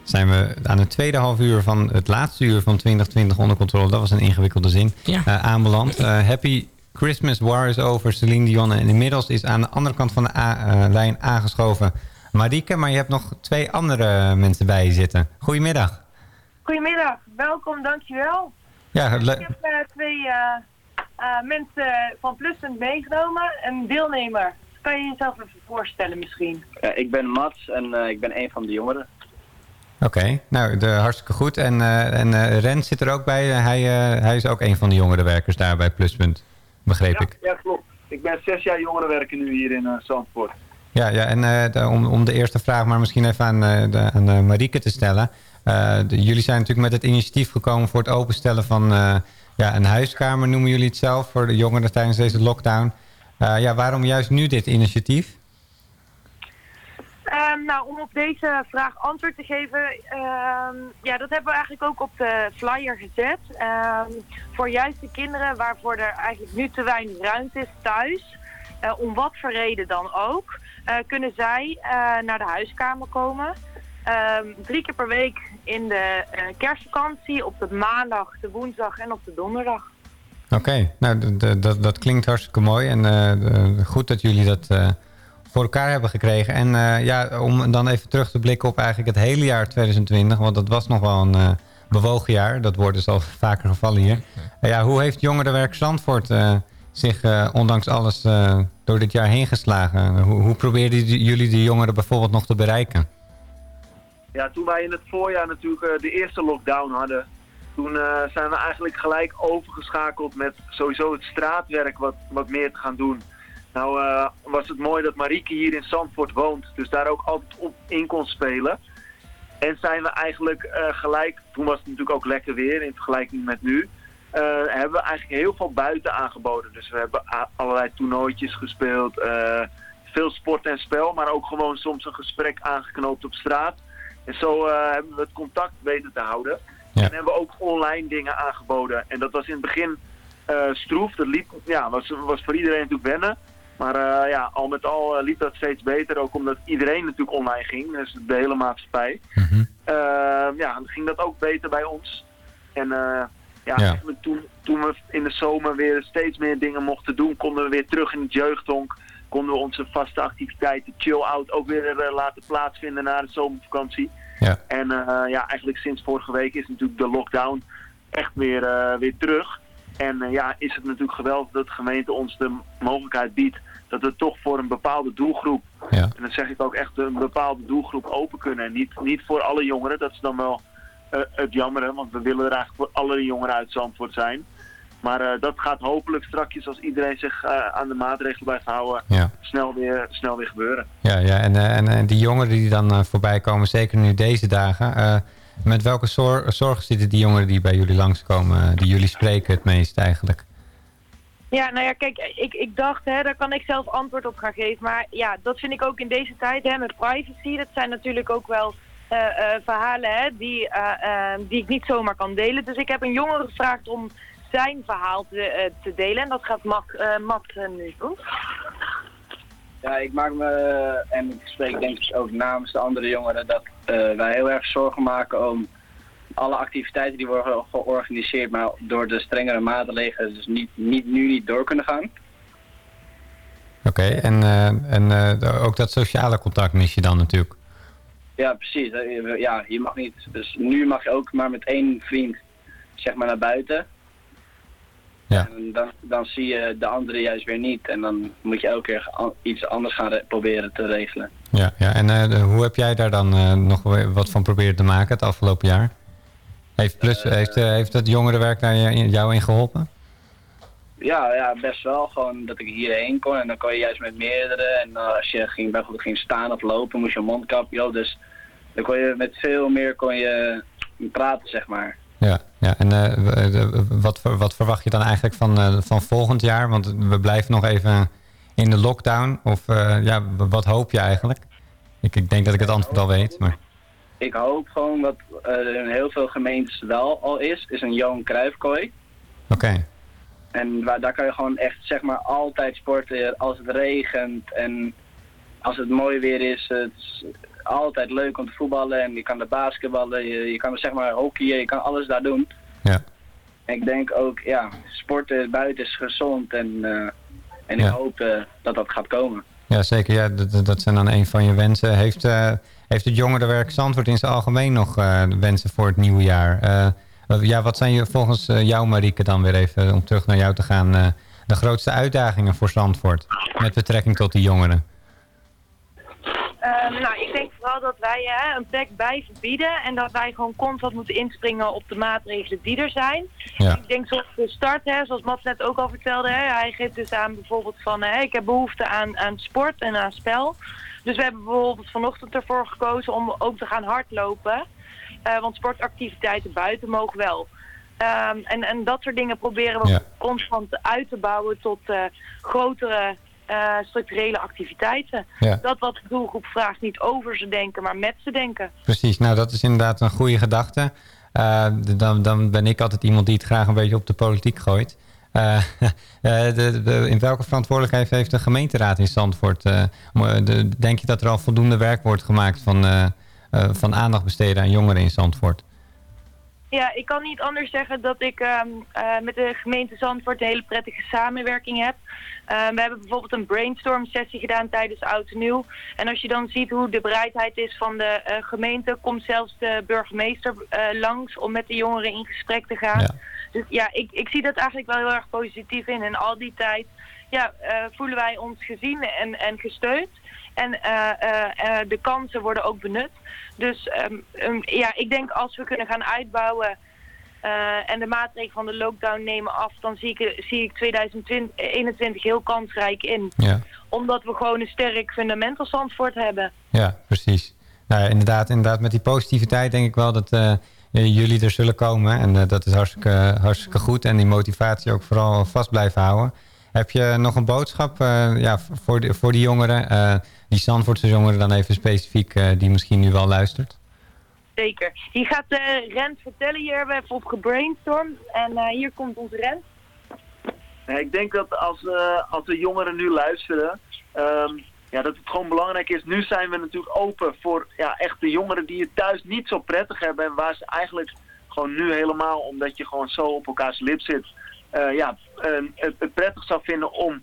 [SPEAKER 9] zijn we aan het tweede half uur van het laatste uur van 2020 onder controle. Dat was een ingewikkelde zin.
[SPEAKER 16] Ja.
[SPEAKER 9] eh, aanbeland. Eh, happy Christmas War is over Celine Dion. En inmiddels is aan de andere kant van de A- eh, lijn aangeschoven Marieke. Maar je hebt nog twee andere mensen bij je zitten. Goedemiddag.
[SPEAKER 21] Goedemiddag, welkom, dankjewel.
[SPEAKER 9] Ja,
[SPEAKER 21] Ik heb eh, twee mensen van Pluspunt meegenomen, een deelnemer. Kan je jezelf even voorstellen misschien?
[SPEAKER 22] Ja, ik ben Mats en eh, ik ben een van de jongeren.
[SPEAKER 9] Oké, nou, de, hartstikke goed. En, eh en eh, Rens zit er ook bij. Hij, eh, hij is ook een van de jongerenwerkers daar bij Pluspunt. Begreep ik.
[SPEAKER 22] Ja, klopt. Ik ben zes jaar jongerenwerker nu hier in eh, Zandvoort.
[SPEAKER 9] Ja, ja en eh, de- om, om de eerste vraag maar misschien even aan, eh, de, aan eh, Marieke te stellen. Eh, de- jullie zijn natuurlijk met het initiatief gekomen voor het openstellen van eh, ja, een huiskamer, noemen jullie het zelf, voor de jongeren tijdens deze lockdown. Eh, ja, waarom juist nu dit initiatief?
[SPEAKER 21] Ehm, nou, om op deze vraag antwoord te geven, ehm, ja, dat hebben we eigenlijk ook op de flyer gezet. Ehm, voor juist de kinderen waarvoor er eigenlijk nu te weinig ruimte is thuis, eh, om wat voor reden dan ook, eh, kunnen zij naar de huiskamer komen. Drie keer per week in de kerstvakantie, op de maandag, de woensdag en op de donderdag.
[SPEAKER 9] Oké, nou dat, klinkt hartstikke mooi en eh, goed dat jullie dat eh, voor elkaar hebben gekregen. En eh, ja, om dan even terug te blikken op eigenlijk het hele jaar 2020, want dat was nog wel een bewogen jaar. Dat wordt dus al vaker gevallen hier. Ja, hoe heeft Jongerenwerk Zandvoort zich ondanks alles door dit jaar heen geslagen? Hoe, hoe probeerden jullie de jongeren bijvoorbeeld nog te bereiken?
[SPEAKER 22] Ja, toen wij in het voorjaar natuurlijk de eerste lockdown hadden, toen eh, zijn we eigenlijk gelijk overgeschakeld met sowieso het straatwerk wat, wat meer te gaan doen. Nou eh, was het mooi dat Marieke hier in Zandvoort woont, dus daar ook altijd op in kon spelen. En zijn we eigenlijk eh, gelijk, toen was het natuurlijk ook lekker weer in vergelijking met nu, hebben we eigenlijk heel veel buiten aangeboden. Dus we hebben allerlei toernooitjes gespeeld, veel sport en spel, maar ook gewoon soms een gesprek aangeknoopt op straat. En zo hebben we het contact weten te houden. En hebben we ook online dingen aangeboden. En dat was in het begin eh, stroef. Dat liep, ja, was, was voor iedereen natuurlijk wennen. Maar eh, ja, al met al eh, liep dat steeds beter. Ook omdat iedereen natuurlijk online ging. Dus de hele maatschappij. Eh, ja, dan ging dat ook beter bij ons. En ja,
[SPEAKER 9] Ja.
[SPEAKER 22] toen, toen we in de zomer weer steeds meer dingen mochten doen, konden we weer terug in het jeugdhonk. Konden we onze vaste activiteiten, chill-out, ook weer laten plaatsvinden na de zomervakantie.
[SPEAKER 9] Ja.
[SPEAKER 22] En eh, ja, eigenlijk sinds vorige week is natuurlijk de lockdown echt weer, eh, weer terug. En eh, ja, is het natuurlijk geweldig dat de gemeente ons de mogelijkheid biedt dat we toch voor een bepaalde doelgroep,
[SPEAKER 9] Ja.
[SPEAKER 22] en dan zeg ik ook echt een bepaalde doelgroep open kunnen. En niet, niet voor alle jongeren, dat is dan wel het jammere, want we willen er eigenlijk voor alle jongeren uit Zandvoort zijn. Maar eh, dat gaat hopelijk straks, als iedereen zich eh, aan de maatregelen blijft houden,
[SPEAKER 9] Ja.
[SPEAKER 22] snel, weer, snel weer gebeuren.
[SPEAKER 9] Ja, ja en, eh, en, die jongeren die dan eh, voorbij komen, zeker nu deze dagen. eh, met welke zor zorgen zitten die jongeren die bij jullie langskomen, die jullie spreken het meest eigenlijk?
[SPEAKER 21] Ja, nou ja, kijk, ik, ik dacht, hè, daar kan ik zelf antwoord op gaan geven. Maar ja, dat vind ik ook in deze tijd, hè, met privacy. Dat zijn natuurlijk ook wel eh, eh, verhalen hè, die, eh, eh, die ik niet zomaar kan delen. Dus ik heb een jongere gevraagd om zijn verhaal te, eh, te delen. En dat gaat eh Matt eh, nu doen.
[SPEAKER 22] Ja, ik maak me, en ik spreek denk ik ook namens de andere jongeren, dat eh, wij heel erg zorgen maken om alle activiteiten die worden georganiseerd, maar door de strengere maatregelen dus niet, niet, nu niet door kunnen gaan.
[SPEAKER 9] Oké, en, eh, en eh, ook dat sociale contact mis je dan natuurlijk.
[SPEAKER 22] Ja, precies. Ja, je mag niet. Dus nu mag je ook maar met één vriend zeg maar naar buiten.
[SPEAKER 9] Ja.
[SPEAKER 22] En dan, dan zie je de andere juist weer niet. En dan moet je elke keer iets anders gaan re- proberen te regelen.
[SPEAKER 9] Ja, ja. en eh, hoe heb jij daar dan eh, nog wat van proberen te maken het afgelopen jaar? Heeft, plus, heeft, eh, heeft het jongerenwerk daar jou in geholpen?
[SPEAKER 23] Ja, ja, best wel. Gewoon dat ik hierheen kon en dan kon je juist met meerdere. En als je ging, bijvoorbeeld ging staan of lopen, moest je een mondkapje op. Dus dan kon je met veel meer kon je praten, zeg maar.
[SPEAKER 9] Ja, ja. en eh, de- wat, wat verwacht je dan eigenlijk van, eh, van volgend jaar? Want we blijven nog even in de lockdown. Of eh, ja, wat hoop je eigenlijk? Ik, ik denk dat ik het antwoord al weet. Maar...
[SPEAKER 23] Ik hoop gewoon wat er in heel veel gemeentes wel al is, is een Johan Cruijffkooi.
[SPEAKER 9] Oké,
[SPEAKER 23] En waar, daar kan je gewoon echt zeg maar altijd sporten als het regent en als het mooi weer is. Het is altijd leuk om te voetballen en je kan er basketballen, je, je kan er zeg maar hockeyen, je kan alles daar doen.
[SPEAKER 9] Ja.
[SPEAKER 23] En ik denk ook, ja, sporten buiten is gezond en, eh, en
[SPEAKER 9] Ja.
[SPEAKER 23] ik hoop eh, dat dat gaat komen.
[SPEAKER 9] ja zeker. Ja, dat, dat- zijn dan een van je wensen. Heeft, eh, heeft het jongerenwerk Zandvoort in zijn algemeen nog wensen voor het nieuwe jaar? Ja, wat zijn je, volgens jou, Marieke, dan weer even om terug naar jou te gaan... de grootste uitdagingen voor Zandvoort met betrekking tot die jongeren?
[SPEAKER 21] Ehm, nou, ik denk vooral dat wij hè, een plek blijven bieden en dat wij gewoon constant moeten inspringen op de maatregelen die er zijn.
[SPEAKER 9] Ja.
[SPEAKER 21] Ik denk zoals de start, hè, zoals Mats net ook al vertelde, hè, hij geeft dus aan bijvoorbeeld van hè, ik heb behoefte aan, aan sport en aan spel. Dus we hebben bijvoorbeeld vanochtend ervoor gekozen om ook te gaan hardlopen. Eh, want sportactiviteiten buiten mogen wel. Ehm, en, en dat soort dingen proberen we
[SPEAKER 9] Ja.
[SPEAKER 21] constant uit te bouwen tot eh, grotere eh, structurele activiteiten.
[SPEAKER 9] Ja.
[SPEAKER 21] Dat wat de doelgroep vraagt, niet over ze denken, maar met ze denken.
[SPEAKER 9] Precies, nou dat is inderdaad een goede gedachte. Eh, dan, dan ben ik altijd iemand die het graag een beetje op de politiek gooit. Eh, de, de- in welke verantwoordelijkheid heeft de gemeenteraad in Zandvoort? de- denk je dat er al voldoende werk wordt gemaakt van, van aandacht besteden aan jongeren in Zandvoort?
[SPEAKER 21] Ja, ik kan niet anders zeggen dat ik ehm, eh, met de gemeente Zandvoort een hele prettige samenwerking heb. Eh, we hebben bijvoorbeeld een brainstorm sessie gedaan tijdens Oud en Nieuw. En als je dan ziet hoe de bereidheid is van de eh, gemeente, komt zelfs de burgemeester eh, langs om met de jongeren in gesprek te gaan. Dus ja, ik, ik zie dat eigenlijk wel heel erg positief in. En al die tijd ja, voelen wij ons gezien en, en gesteund. En eh, eh, eh, de kansen worden ook benut. Dus ehm, ehm, ja, ik denk als we kunnen gaan uitbouwen en de maatregelen van de lockdown nemen af, dan zie ik, zie ik 2021 heel kansrijk in.
[SPEAKER 9] Ja.
[SPEAKER 21] Omdat we gewoon een sterk fundament als Zandvoort hebben.
[SPEAKER 9] Ja, precies. Nou, ja, inderdaad, inderdaad, met die positiviteit denk ik wel dat jullie er zullen komen. En dat is hartstikke, hartstikke goed. En die motivatie ook vooral vast blijven houden. Heb je nog een boodschap ja, voor, de, voor die jongeren, die Zandvoortse jongeren dan even specifiek, eh, die misschien nu wel luistert?
[SPEAKER 21] Zeker. Hier gaat eh Rent vertellen. Hier hebben we even op gebrainstormd. En eh, hier komt onze Rent.
[SPEAKER 22] Nee, ik denk dat als, eh, als de jongeren nu luisteren, ehm, ja, dat het gewoon belangrijk is. Nu zijn we natuurlijk open voor ja, echt de jongeren die het thuis niet zo prettig hebben. En waar ze eigenlijk gewoon nu helemaal, omdat je gewoon zo op elkaars lip zit, eh, ja, het, het prettig zou vinden om,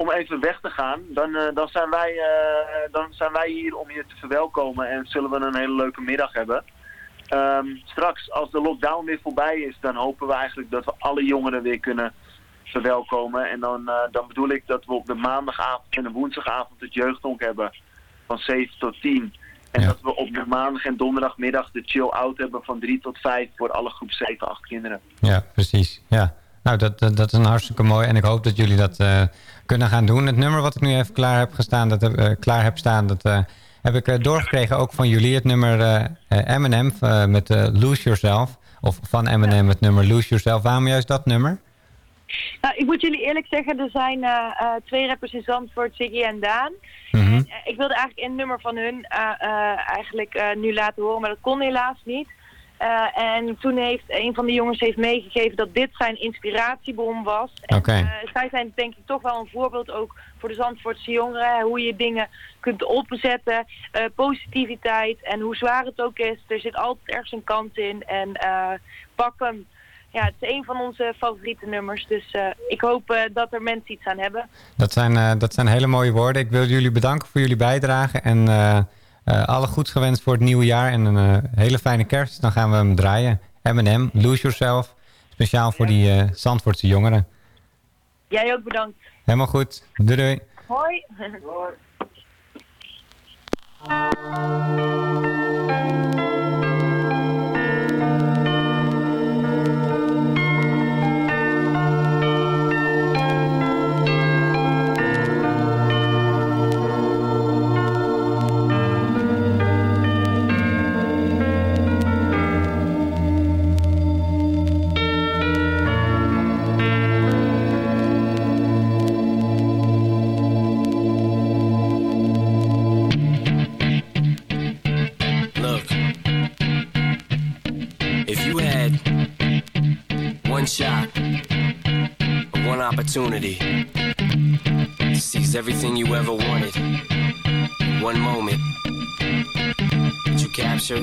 [SPEAKER 22] om even weg te gaan. Dan, eh, dan, zijn wij, eh, dan zijn wij hier om je te verwelkomen en zullen we een hele leuke middag hebben. Ehm, straks, als de lockdown weer voorbij is, dan hopen we eigenlijk dat we alle jongeren weer kunnen verwelkomen. En dan, eh, dan bedoel ik dat we op de maandagavond en de woensdagavond het jeugdhonk hebben van 7 tot 10. En dat we op de maandag en donderdagmiddag de chill-out hebben van 3 tot 5 voor alle groep 7, 8 kinderen.
[SPEAKER 9] Ja, precies. Ja. Nou, dat, dat, dat is een hartstikke mooi. En ik hoop dat jullie dat kunnen gaan doen. Het nummer wat ik nu even klaar heb, gestaan, dat, eh, klaar heb staan, dat eh, heb ik eh, doorgekregen ook van jullie. Het nummer Eminem met Lose Yourself. Of van Eminem het nummer Lose Yourself. Waarom juist dat nummer?
[SPEAKER 21] Nou, ik moet jullie eerlijk zeggen, er zijn twee rappers in Zandvoort, Ziggy en Daan.
[SPEAKER 9] Mhm.
[SPEAKER 21] Eh, Ik wilde eigenlijk een nummer van hun eigenlijk nu laten horen, maar dat kon helaas niet. Eh, en toen heeft een van de jongens heeft meegegeven dat dit zijn inspiratiebron was. En, eh, zij zijn denk ik toch wel een voorbeeld ook voor de Zandvoortse jongeren. Hoe je dingen kunt opzetten, eh, positiviteit en hoe zwaar het ook is. Er zit altijd ergens een kant in en pak hem. Ja, het is een van onze favoriete nummers. Dus ik hoop dat er mensen iets aan hebben.
[SPEAKER 9] Dat zijn, dat zijn hele mooie woorden. Ik wil jullie bedanken voor jullie bijdrage. En alle goeds gewenst voor het nieuwe jaar. En een eh, hele fijne kerst. Dan gaan we hem draaien. M&M, Lose Yourself. Speciaal voor die eh Zandvoortse jongeren.
[SPEAKER 21] Jij ook bedankt.
[SPEAKER 9] Helemaal goed. Doei doei.
[SPEAKER 21] Hoi.
[SPEAKER 24] must opportunity to seize everything you ever wanted one moment. Did you capture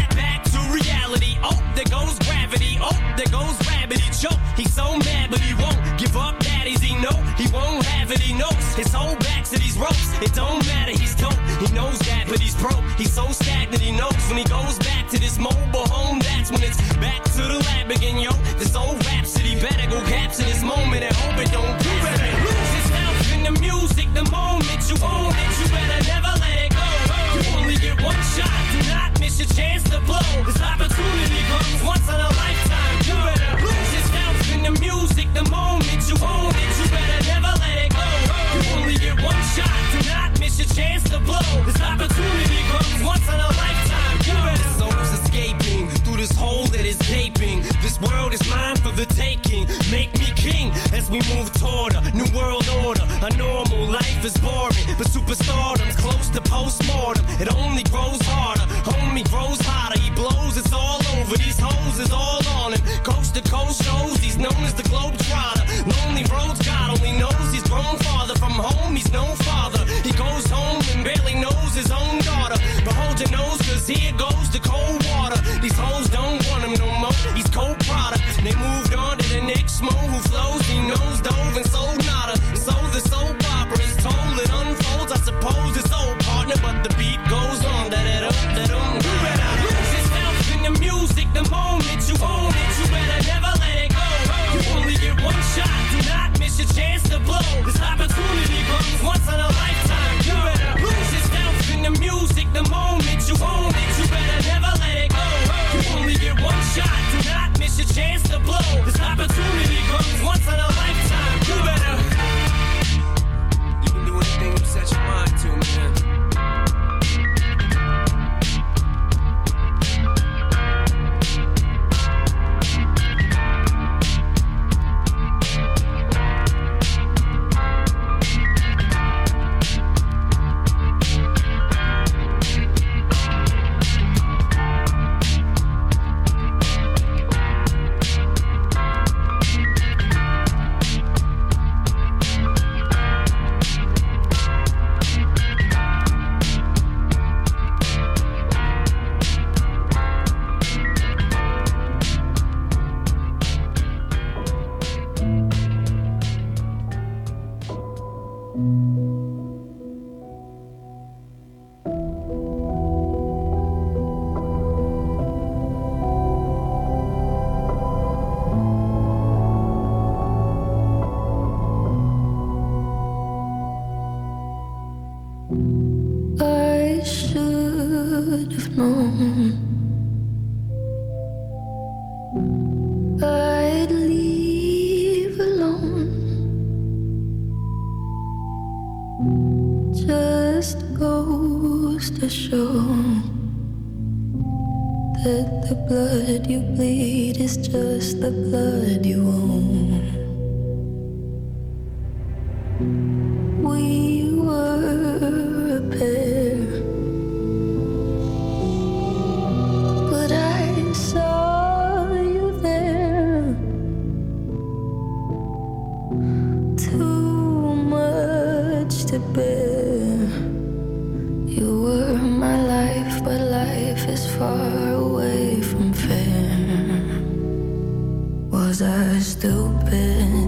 [SPEAKER 25] disorder, new world order. A normal life is boring, but superstardom's close to postmortem. It only
[SPEAKER 20] away from fear? Was I stupid?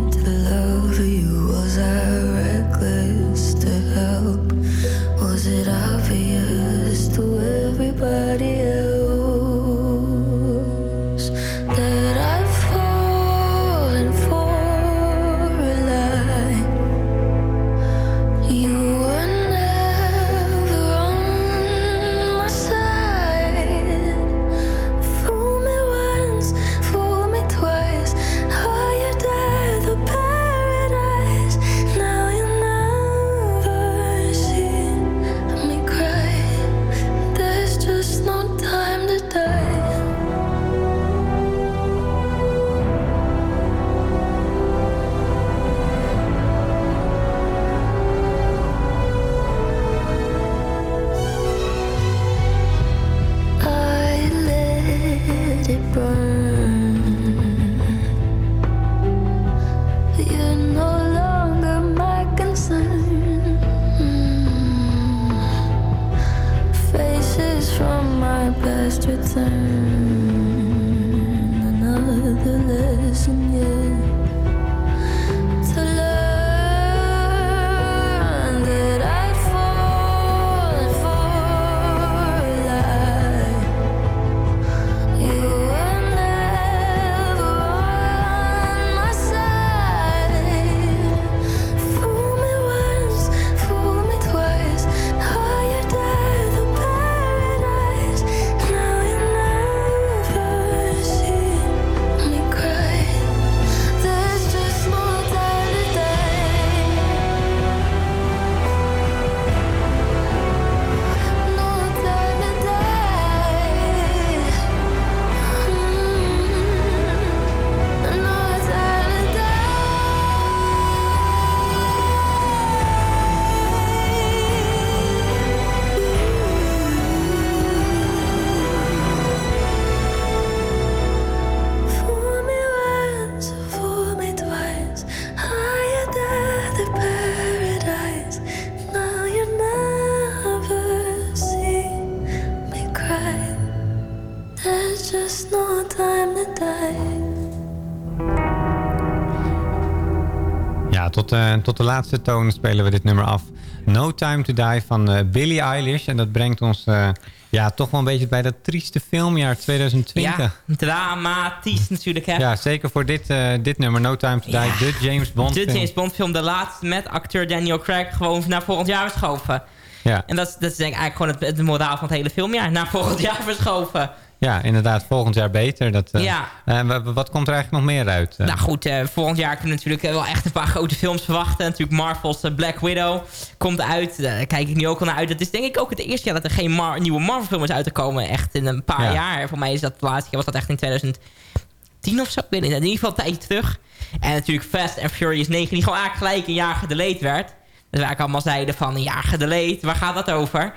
[SPEAKER 9] De laatste toon spelen we dit nummer af. No Time to Die van eh, Billie Eilish. En dat brengt ons eh, ja, toch wel een beetje bij dat trieste filmjaar 2020.
[SPEAKER 16] Ja, dramatisch natuurlijk. Hè?
[SPEAKER 9] Ja, zeker voor dit, eh, dit nummer, No Time to Die,
[SPEAKER 16] Ja.
[SPEAKER 9] de James Bond
[SPEAKER 16] De
[SPEAKER 9] film.
[SPEAKER 16] James Bond film, de laatste met acteur Daniel Craig, gewoon naar volgend jaar verschoven.
[SPEAKER 9] Ja.
[SPEAKER 16] En dat, is- dat is denk ik eigenlijk gewoon het, het moraal van het hele filmjaar. Naar volgend jaar verschoven.
[SPEAKER 9] Ja, inderdaad, volgend jaar beter. Dat, eh,
[SPEAKER 16] Ja.
[SPEAKER 9] wa- wat komt er eigenlijk nog meer uit? eh?
[SPEAKER 16] Nou goed, volgend jaar kunnen we natuurlijk wel echt een paar grote films verwachten. Natuurlijk Marvel's Black Widow komt uit. Daar kijk ik nu ook al naar uit. Dat is denk ik ook het eerste jaar dat er geen Mar- nieuwe Marvel film is uitgekomen. Echt in een paar
[SPEAKER 9] Ja.
[SPEAKER 16] jaar. Voor mij is dat de laatste keer was dat echt in 2010 of zo. Ik weet niet. In ieder geval een tijdje terug. En natuurlijk Fast and Furious 9 die gewoon eigenlijk gelijk een jaar gedelayed werd. Dus waar ik allemaal zeiden van een jaar gedelayed. Waar gaat dat over?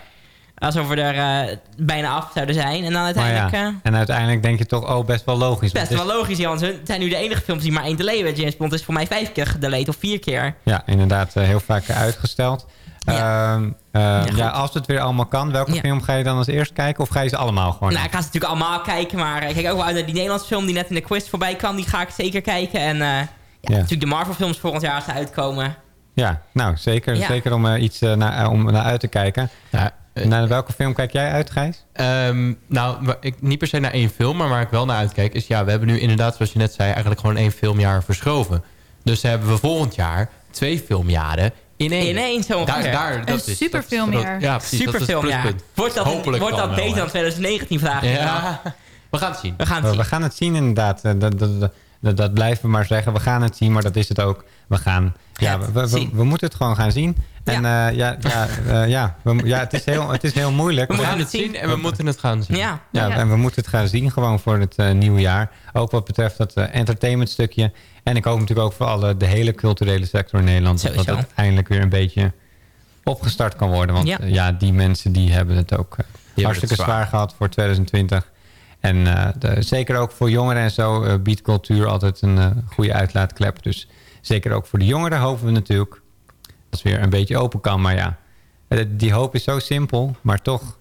[SPEAKER 16] Alsof we er eh, bijna af zouden zijn. En dan uiteindelijk...
[SPEAKER 9] ja,
[SPEAKER 16] eh,
[SPEAKER 9] en uiteindelijk denk je toch, oh, best wel logisch.
[SPEAKER 16] Best wel logisch, Jan. Het zijn nu de enige films die maar één delay hebben. James Bond is voor mij vijf keer gedelayed of vier keer.
[SPEAKER 9] Ja, inderdaad, eh, heel vaak uitgesteld.
[SPEAKER 16] Ja.
[SPEAKER 9] Ehm, eh, ja, als het weer allemaal kan, welke
[SPEAKER 16] Ja.
[SPEAKER 9] film ga je dan als eerst kijken? Of ga je ze allemaal gewoon
[SPEAKER 16] Nou, ik ga ze natuurlijk allemaal kijken. Maar ik kijk ook wel uit naar die Nederlandse film die net in de quiz voorbij kwam. Die ga ik zeker kijken. En eh, ja, natuurlijk de Marvel films volgend jaar als ze uitkomen.
[SPEAKER 9] Ja, nou zeker.
[SPEAKER 16] Ja.
[SPEAKER 9] Zeker om eh, iets naar, om naar uit te kijken.
[SPEAKER 17] Eh,
[SPEAKER 9] naar welke film kijk jij uit, Gijs?
[SPEAKER 17] Ehm, nou, ik, niet per se naar één film, maar waar ik wel naar uitkijk... is ja, we hebben nu inderdaad, zoals je net zei... eigenlijk gewoon één filmjaar verschoven. Dus hebben we volgend jaar twee filmjaren in één.
[SPEAKER 16] In één zo
[SPEAKER 17] Daar,
[SPEAKER 16] ongeveer.
[SPEAKER 17] daar,
[SPEAKER 19] Een
[SPEAKER 17] dat is,
[SPEAKER 19] superfilmjaar.
[SPEAKER 17] dat is- Ja, precies. dat is het
[SPEAKER 16] Superfilmjaar.
[SPEAKER 17] pluspunt.
[SPEAKER 16] Wordt dat,
[SPEAKER 17] Hopelijk
[SPEAKER 16] wordt dat beter dan 2019 vraag ik me af.
[SPEAKER 17] Ja, we gaan het zien.
[SPEAKER 16] We gaan het zien.
[SPEAKER 9] we gaan het zien inderdaad. Eh, Dat, dat, dat, dat, dat blijven we maar zeggen. We gaan het zien, maar dat is het ook. We gaan... Ja, we, we, we,
[SPEAKER 16] zien.
[SPEAKER 9] we moeten het gewoon gaan zien. En ja, ja, ja, eh, ja, we, ja het, is heel, het is heel moeilijk.
[SPEAKER 17] We gaan het zien en we moeten het gaan zien.
[SPEAKER 16] Ja.
[SPEAKER 9] Ja, en we moeten het gaan zien gewoon voor het eh, nieuwe jaar. Ook wat betreft dat eh, entertainment stukje. En ik hoop natuurlijk ook voor alle, de hele culturele sector in Nederland... dat
[SPEAKER 16] Sowieso.
[SPEAKER 9] het eindelijk weer een beetje opgestart kan worden. Want
[SPEAKER 16] Ja.
[SPEAKER 9] die mensen die hebben het ook eh, hartstikke
[SPEAKER 17] zwaar.
[SPEAKER 9] zwaar. gehad voor 2020. En eh, zeker ook voor jongeren en zo eh, biedt cultuur altijd een eh, goede uitlaatklep. Dus zeker ook voor de jongeren hopen we natuurlijk dat het weer een beetje open kan. Maar ja, die hoop is zo simpel, maar toch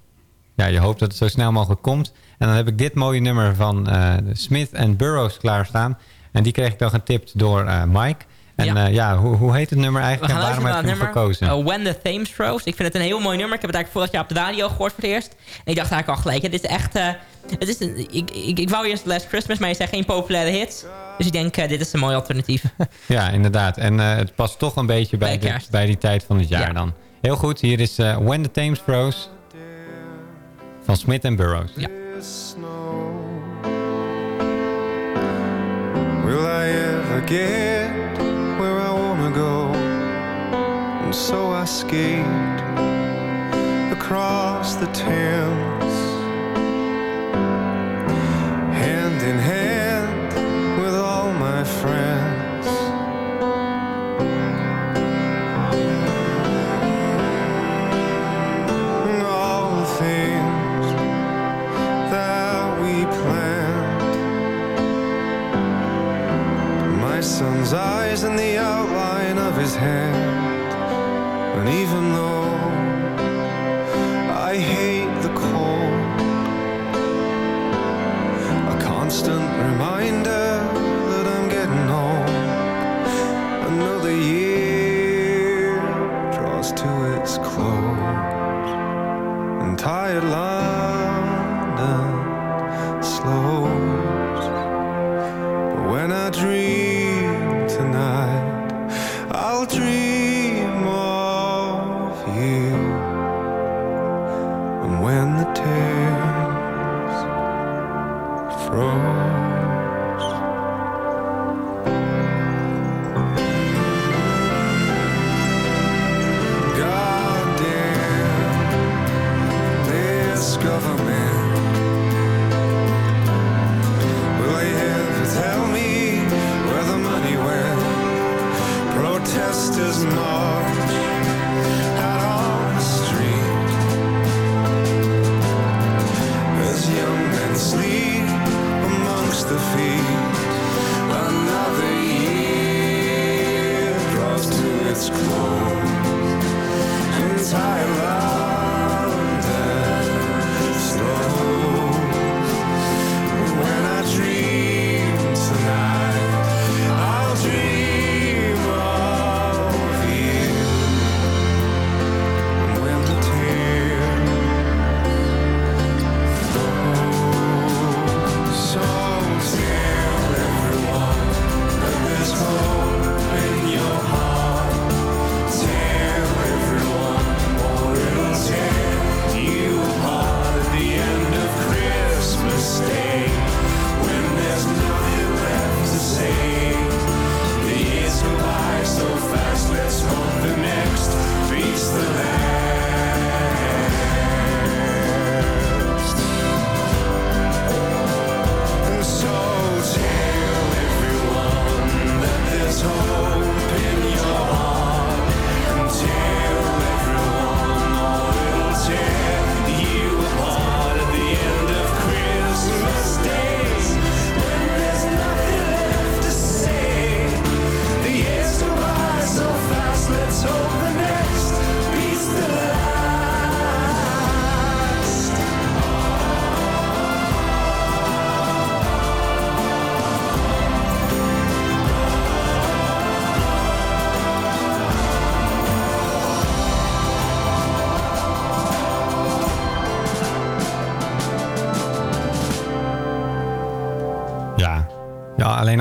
[SPEAKER 9] ja, je hoopt dat het zo snel mogelijk komt. En dan heb ik dit mooie nummer van Smith Burroughs klaarstaan. En die kreeg ik dan getipt door Mike. En
[SPEAKER 16] Ja.
[SPEAKER 9] ja, ja hoe, hoe heet het nummer eigenlijk en waarom heb je
[SPEAKER 16] het
[SPEAKER 9] hem gekozen?
[SPEAKER 16] uh, When the Thames Froze. Ik vind het een heel mooi nummer. Ik heb het eigenlijk vorig jaar op de radio gehoord voor het eerst. En ik dacht eigenlijk al gelijk, het is echt... eh, het is een, ik, ik, ik wou eerst Last Christmas, maar je zei geen populaire hits. Dus ik denk, eh, dit is een mooi alternatief.
[SPEAKER 9] Ja, inderdaad. En eh, het past toch een beetje bij,
[SPEAKER 16] Bij kerst.
[SPEAKER 9] bij die tijd van het jaar
[SPEAKER 16] Ja.
[SPEAKER 9] dan. Heel goed, hier is eh, When the Thames Froze van Smith Burroughs.
[SPEAKER 16] Ja.
[SPEAKER 15] Will I ever get so I skate across the Thames, hand in hand with all my friends. And all the things that we planned my son's eyes and the outline of his hand. Even though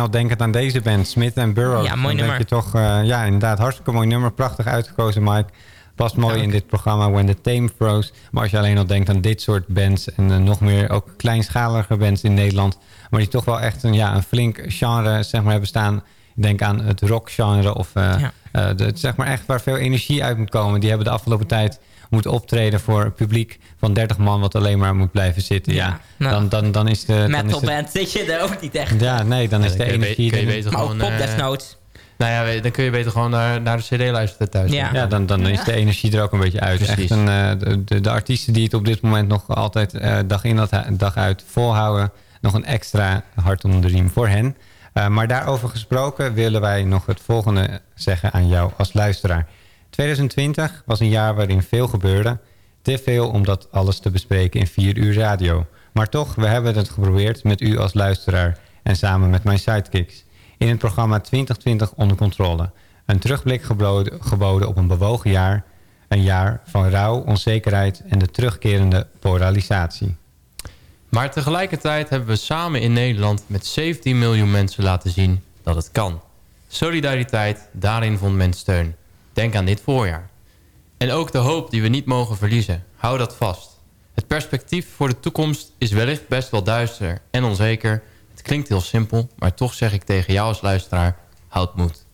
[SPEAKER 9] al denkend aan deze band, Smith en Burroughs.
[SPEAKER 16] Ja, mooi
[SPEAKER 9] dan denk
[SPEAKER 16] nummer.
[SPEAKER 9] je toch, eh, ja, inderdaad, hartstikke mooi nummer. Prachtig uitgekozen, Mike. Past mooi in dit programma, When the Tame Froze. Maar als je alleen al denkt aan dit soort bands... en eh, nog meer ook kleinschalige bands in Nederland... maar die toch wel echt een, ja, een flink genre zeg maar, hebben staan. Denk aan het rockgenre of eh, eh, de, zeg maar echt waar veel energie uit moet komen. Die hebben de afgelopen tijd moeten optreden voor een publiek van 30 man... wat alleen maar moet blijven zitten. Ja,
[SPEAKER 16] nou,
[SPEAKER 9] dan, dan, dan is de... dan is
[SPEAKER 16] Metal
[SPEAKER 9] de-
[SPEAKER 16] band zit je er ook niet echt.
[SPEAKER 9] Ja, nee, dan is
[SPEAKER 17] Ja,
[SPEAKER 9] de
[SPEAKER 17] dan
[SPEAKER 9] energie...
[SPEAKER 17] kun je
[SPEAKER 9] er
[SPEAKER 17] beter
[SPEAKER 9] niet.
[SPEAKER 17] gewoon,
[SPEAKER 16] pop
[SPEAKER 17] eh,
[SPEAKER 16] desnoods.
[SPEAKER 17] Nou ja, dan kun je beter gewoon naar, naar de cd luisteren thuis.
[SPEAKER 9] Ja, dan, dan is de energie er ook een beetje uit.
[SPEAKER 17] Precies.
[SPEAKER 9] Echt een, eh, de, de, de artiesten die het op dit moment nog altijd eh, dag in dag uit volhouden... nog een extra hart onder de riem voor hen. Eh, maar daarover gesproken willen wij nog het volgende zeggen aan jou als luisteraar. 2020 was een jaar waarin veel gebeurde. Te veel om dat alles te bespreken in vier uur radio. Maar toch, we hebben het geprobeerd met u als luisteraar... en samen met mijn sidekicks. In het programma 2020 onder controle. Een terugblik geboden op een bewogen jaar. Een jaar van rouw, onzekerheid en de terugkerende polarisatie.
[SPEAKER 17] Maar tegelijkertijd hebben we samen in Nederland met 17 miljoen mensen laten zien dat het kan. Solidariteit, daarin vond men steun. Denk aan dit voorjaar. En ook de hoop die we niet mogen verliezen. Hou dat vast. Het perspectief voor de toekomst is wellicht best wel duister en onzeker. Het klinkt heel simpel, maar toch zeg ik tegen jou als luisteraar... houd moed.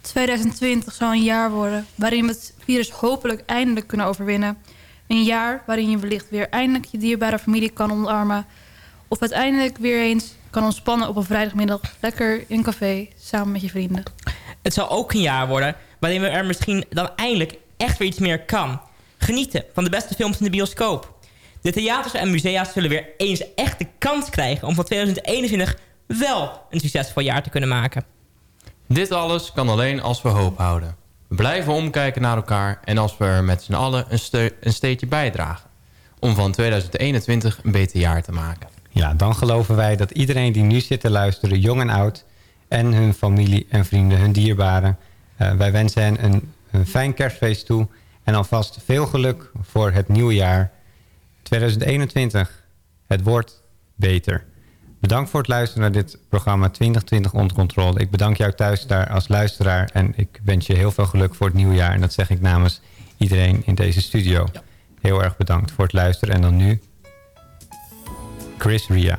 [SPEAKER 19] 2020 zal een jaar worden waarin we het virus hopelijk eindelijk kunnen overwinnen. Een jaar waarin je wellicht weer eindelijk je dierbare familie kan omarmen. Of uiteindelijk weer eens kan ontspannen op een vrijdagmiddag lekker in een café samen met je vrienden.
[SPEAKER 16] Het zal ook een jaar worden waarin we er misschien dan eindelijk echt weer iets meer kan. Genieten van de beste films in de bioscoop. De theaters en musea zullen weer eens echt de kans krijgen om van 2021 wel een succesvol jaar te kunnen maken.
[SPEAKER 17] Dit alles kan alleen als we hoop houden. Blijven omkijken naar elkaar en als we er met z'n allen een steentje bijdragen. Om van 2021 een beter jaar te maken.
[SPEAKER 15] Ja, dan geloven wij dat iedereen die nu zit te luisteren, jong en oud... en hun familie en vrienden, hun dierbaren... eh, wij wensen hen een, een fijn kerstfeest toe... en alvast veel geluk voor het nieuwe jaar 2021. Het wordt beter. Bedankt voor het luisteren naar dit programma 2020 onder controle. Ik bedank jou thuis daar als luisteraar... en ik wens je heel veel geluk voor het nieuwe jaar. En dat zeg ik namens iedereen in deze studio. Heel erg bedankt voor het luisteren. En dan nu Chris Ria.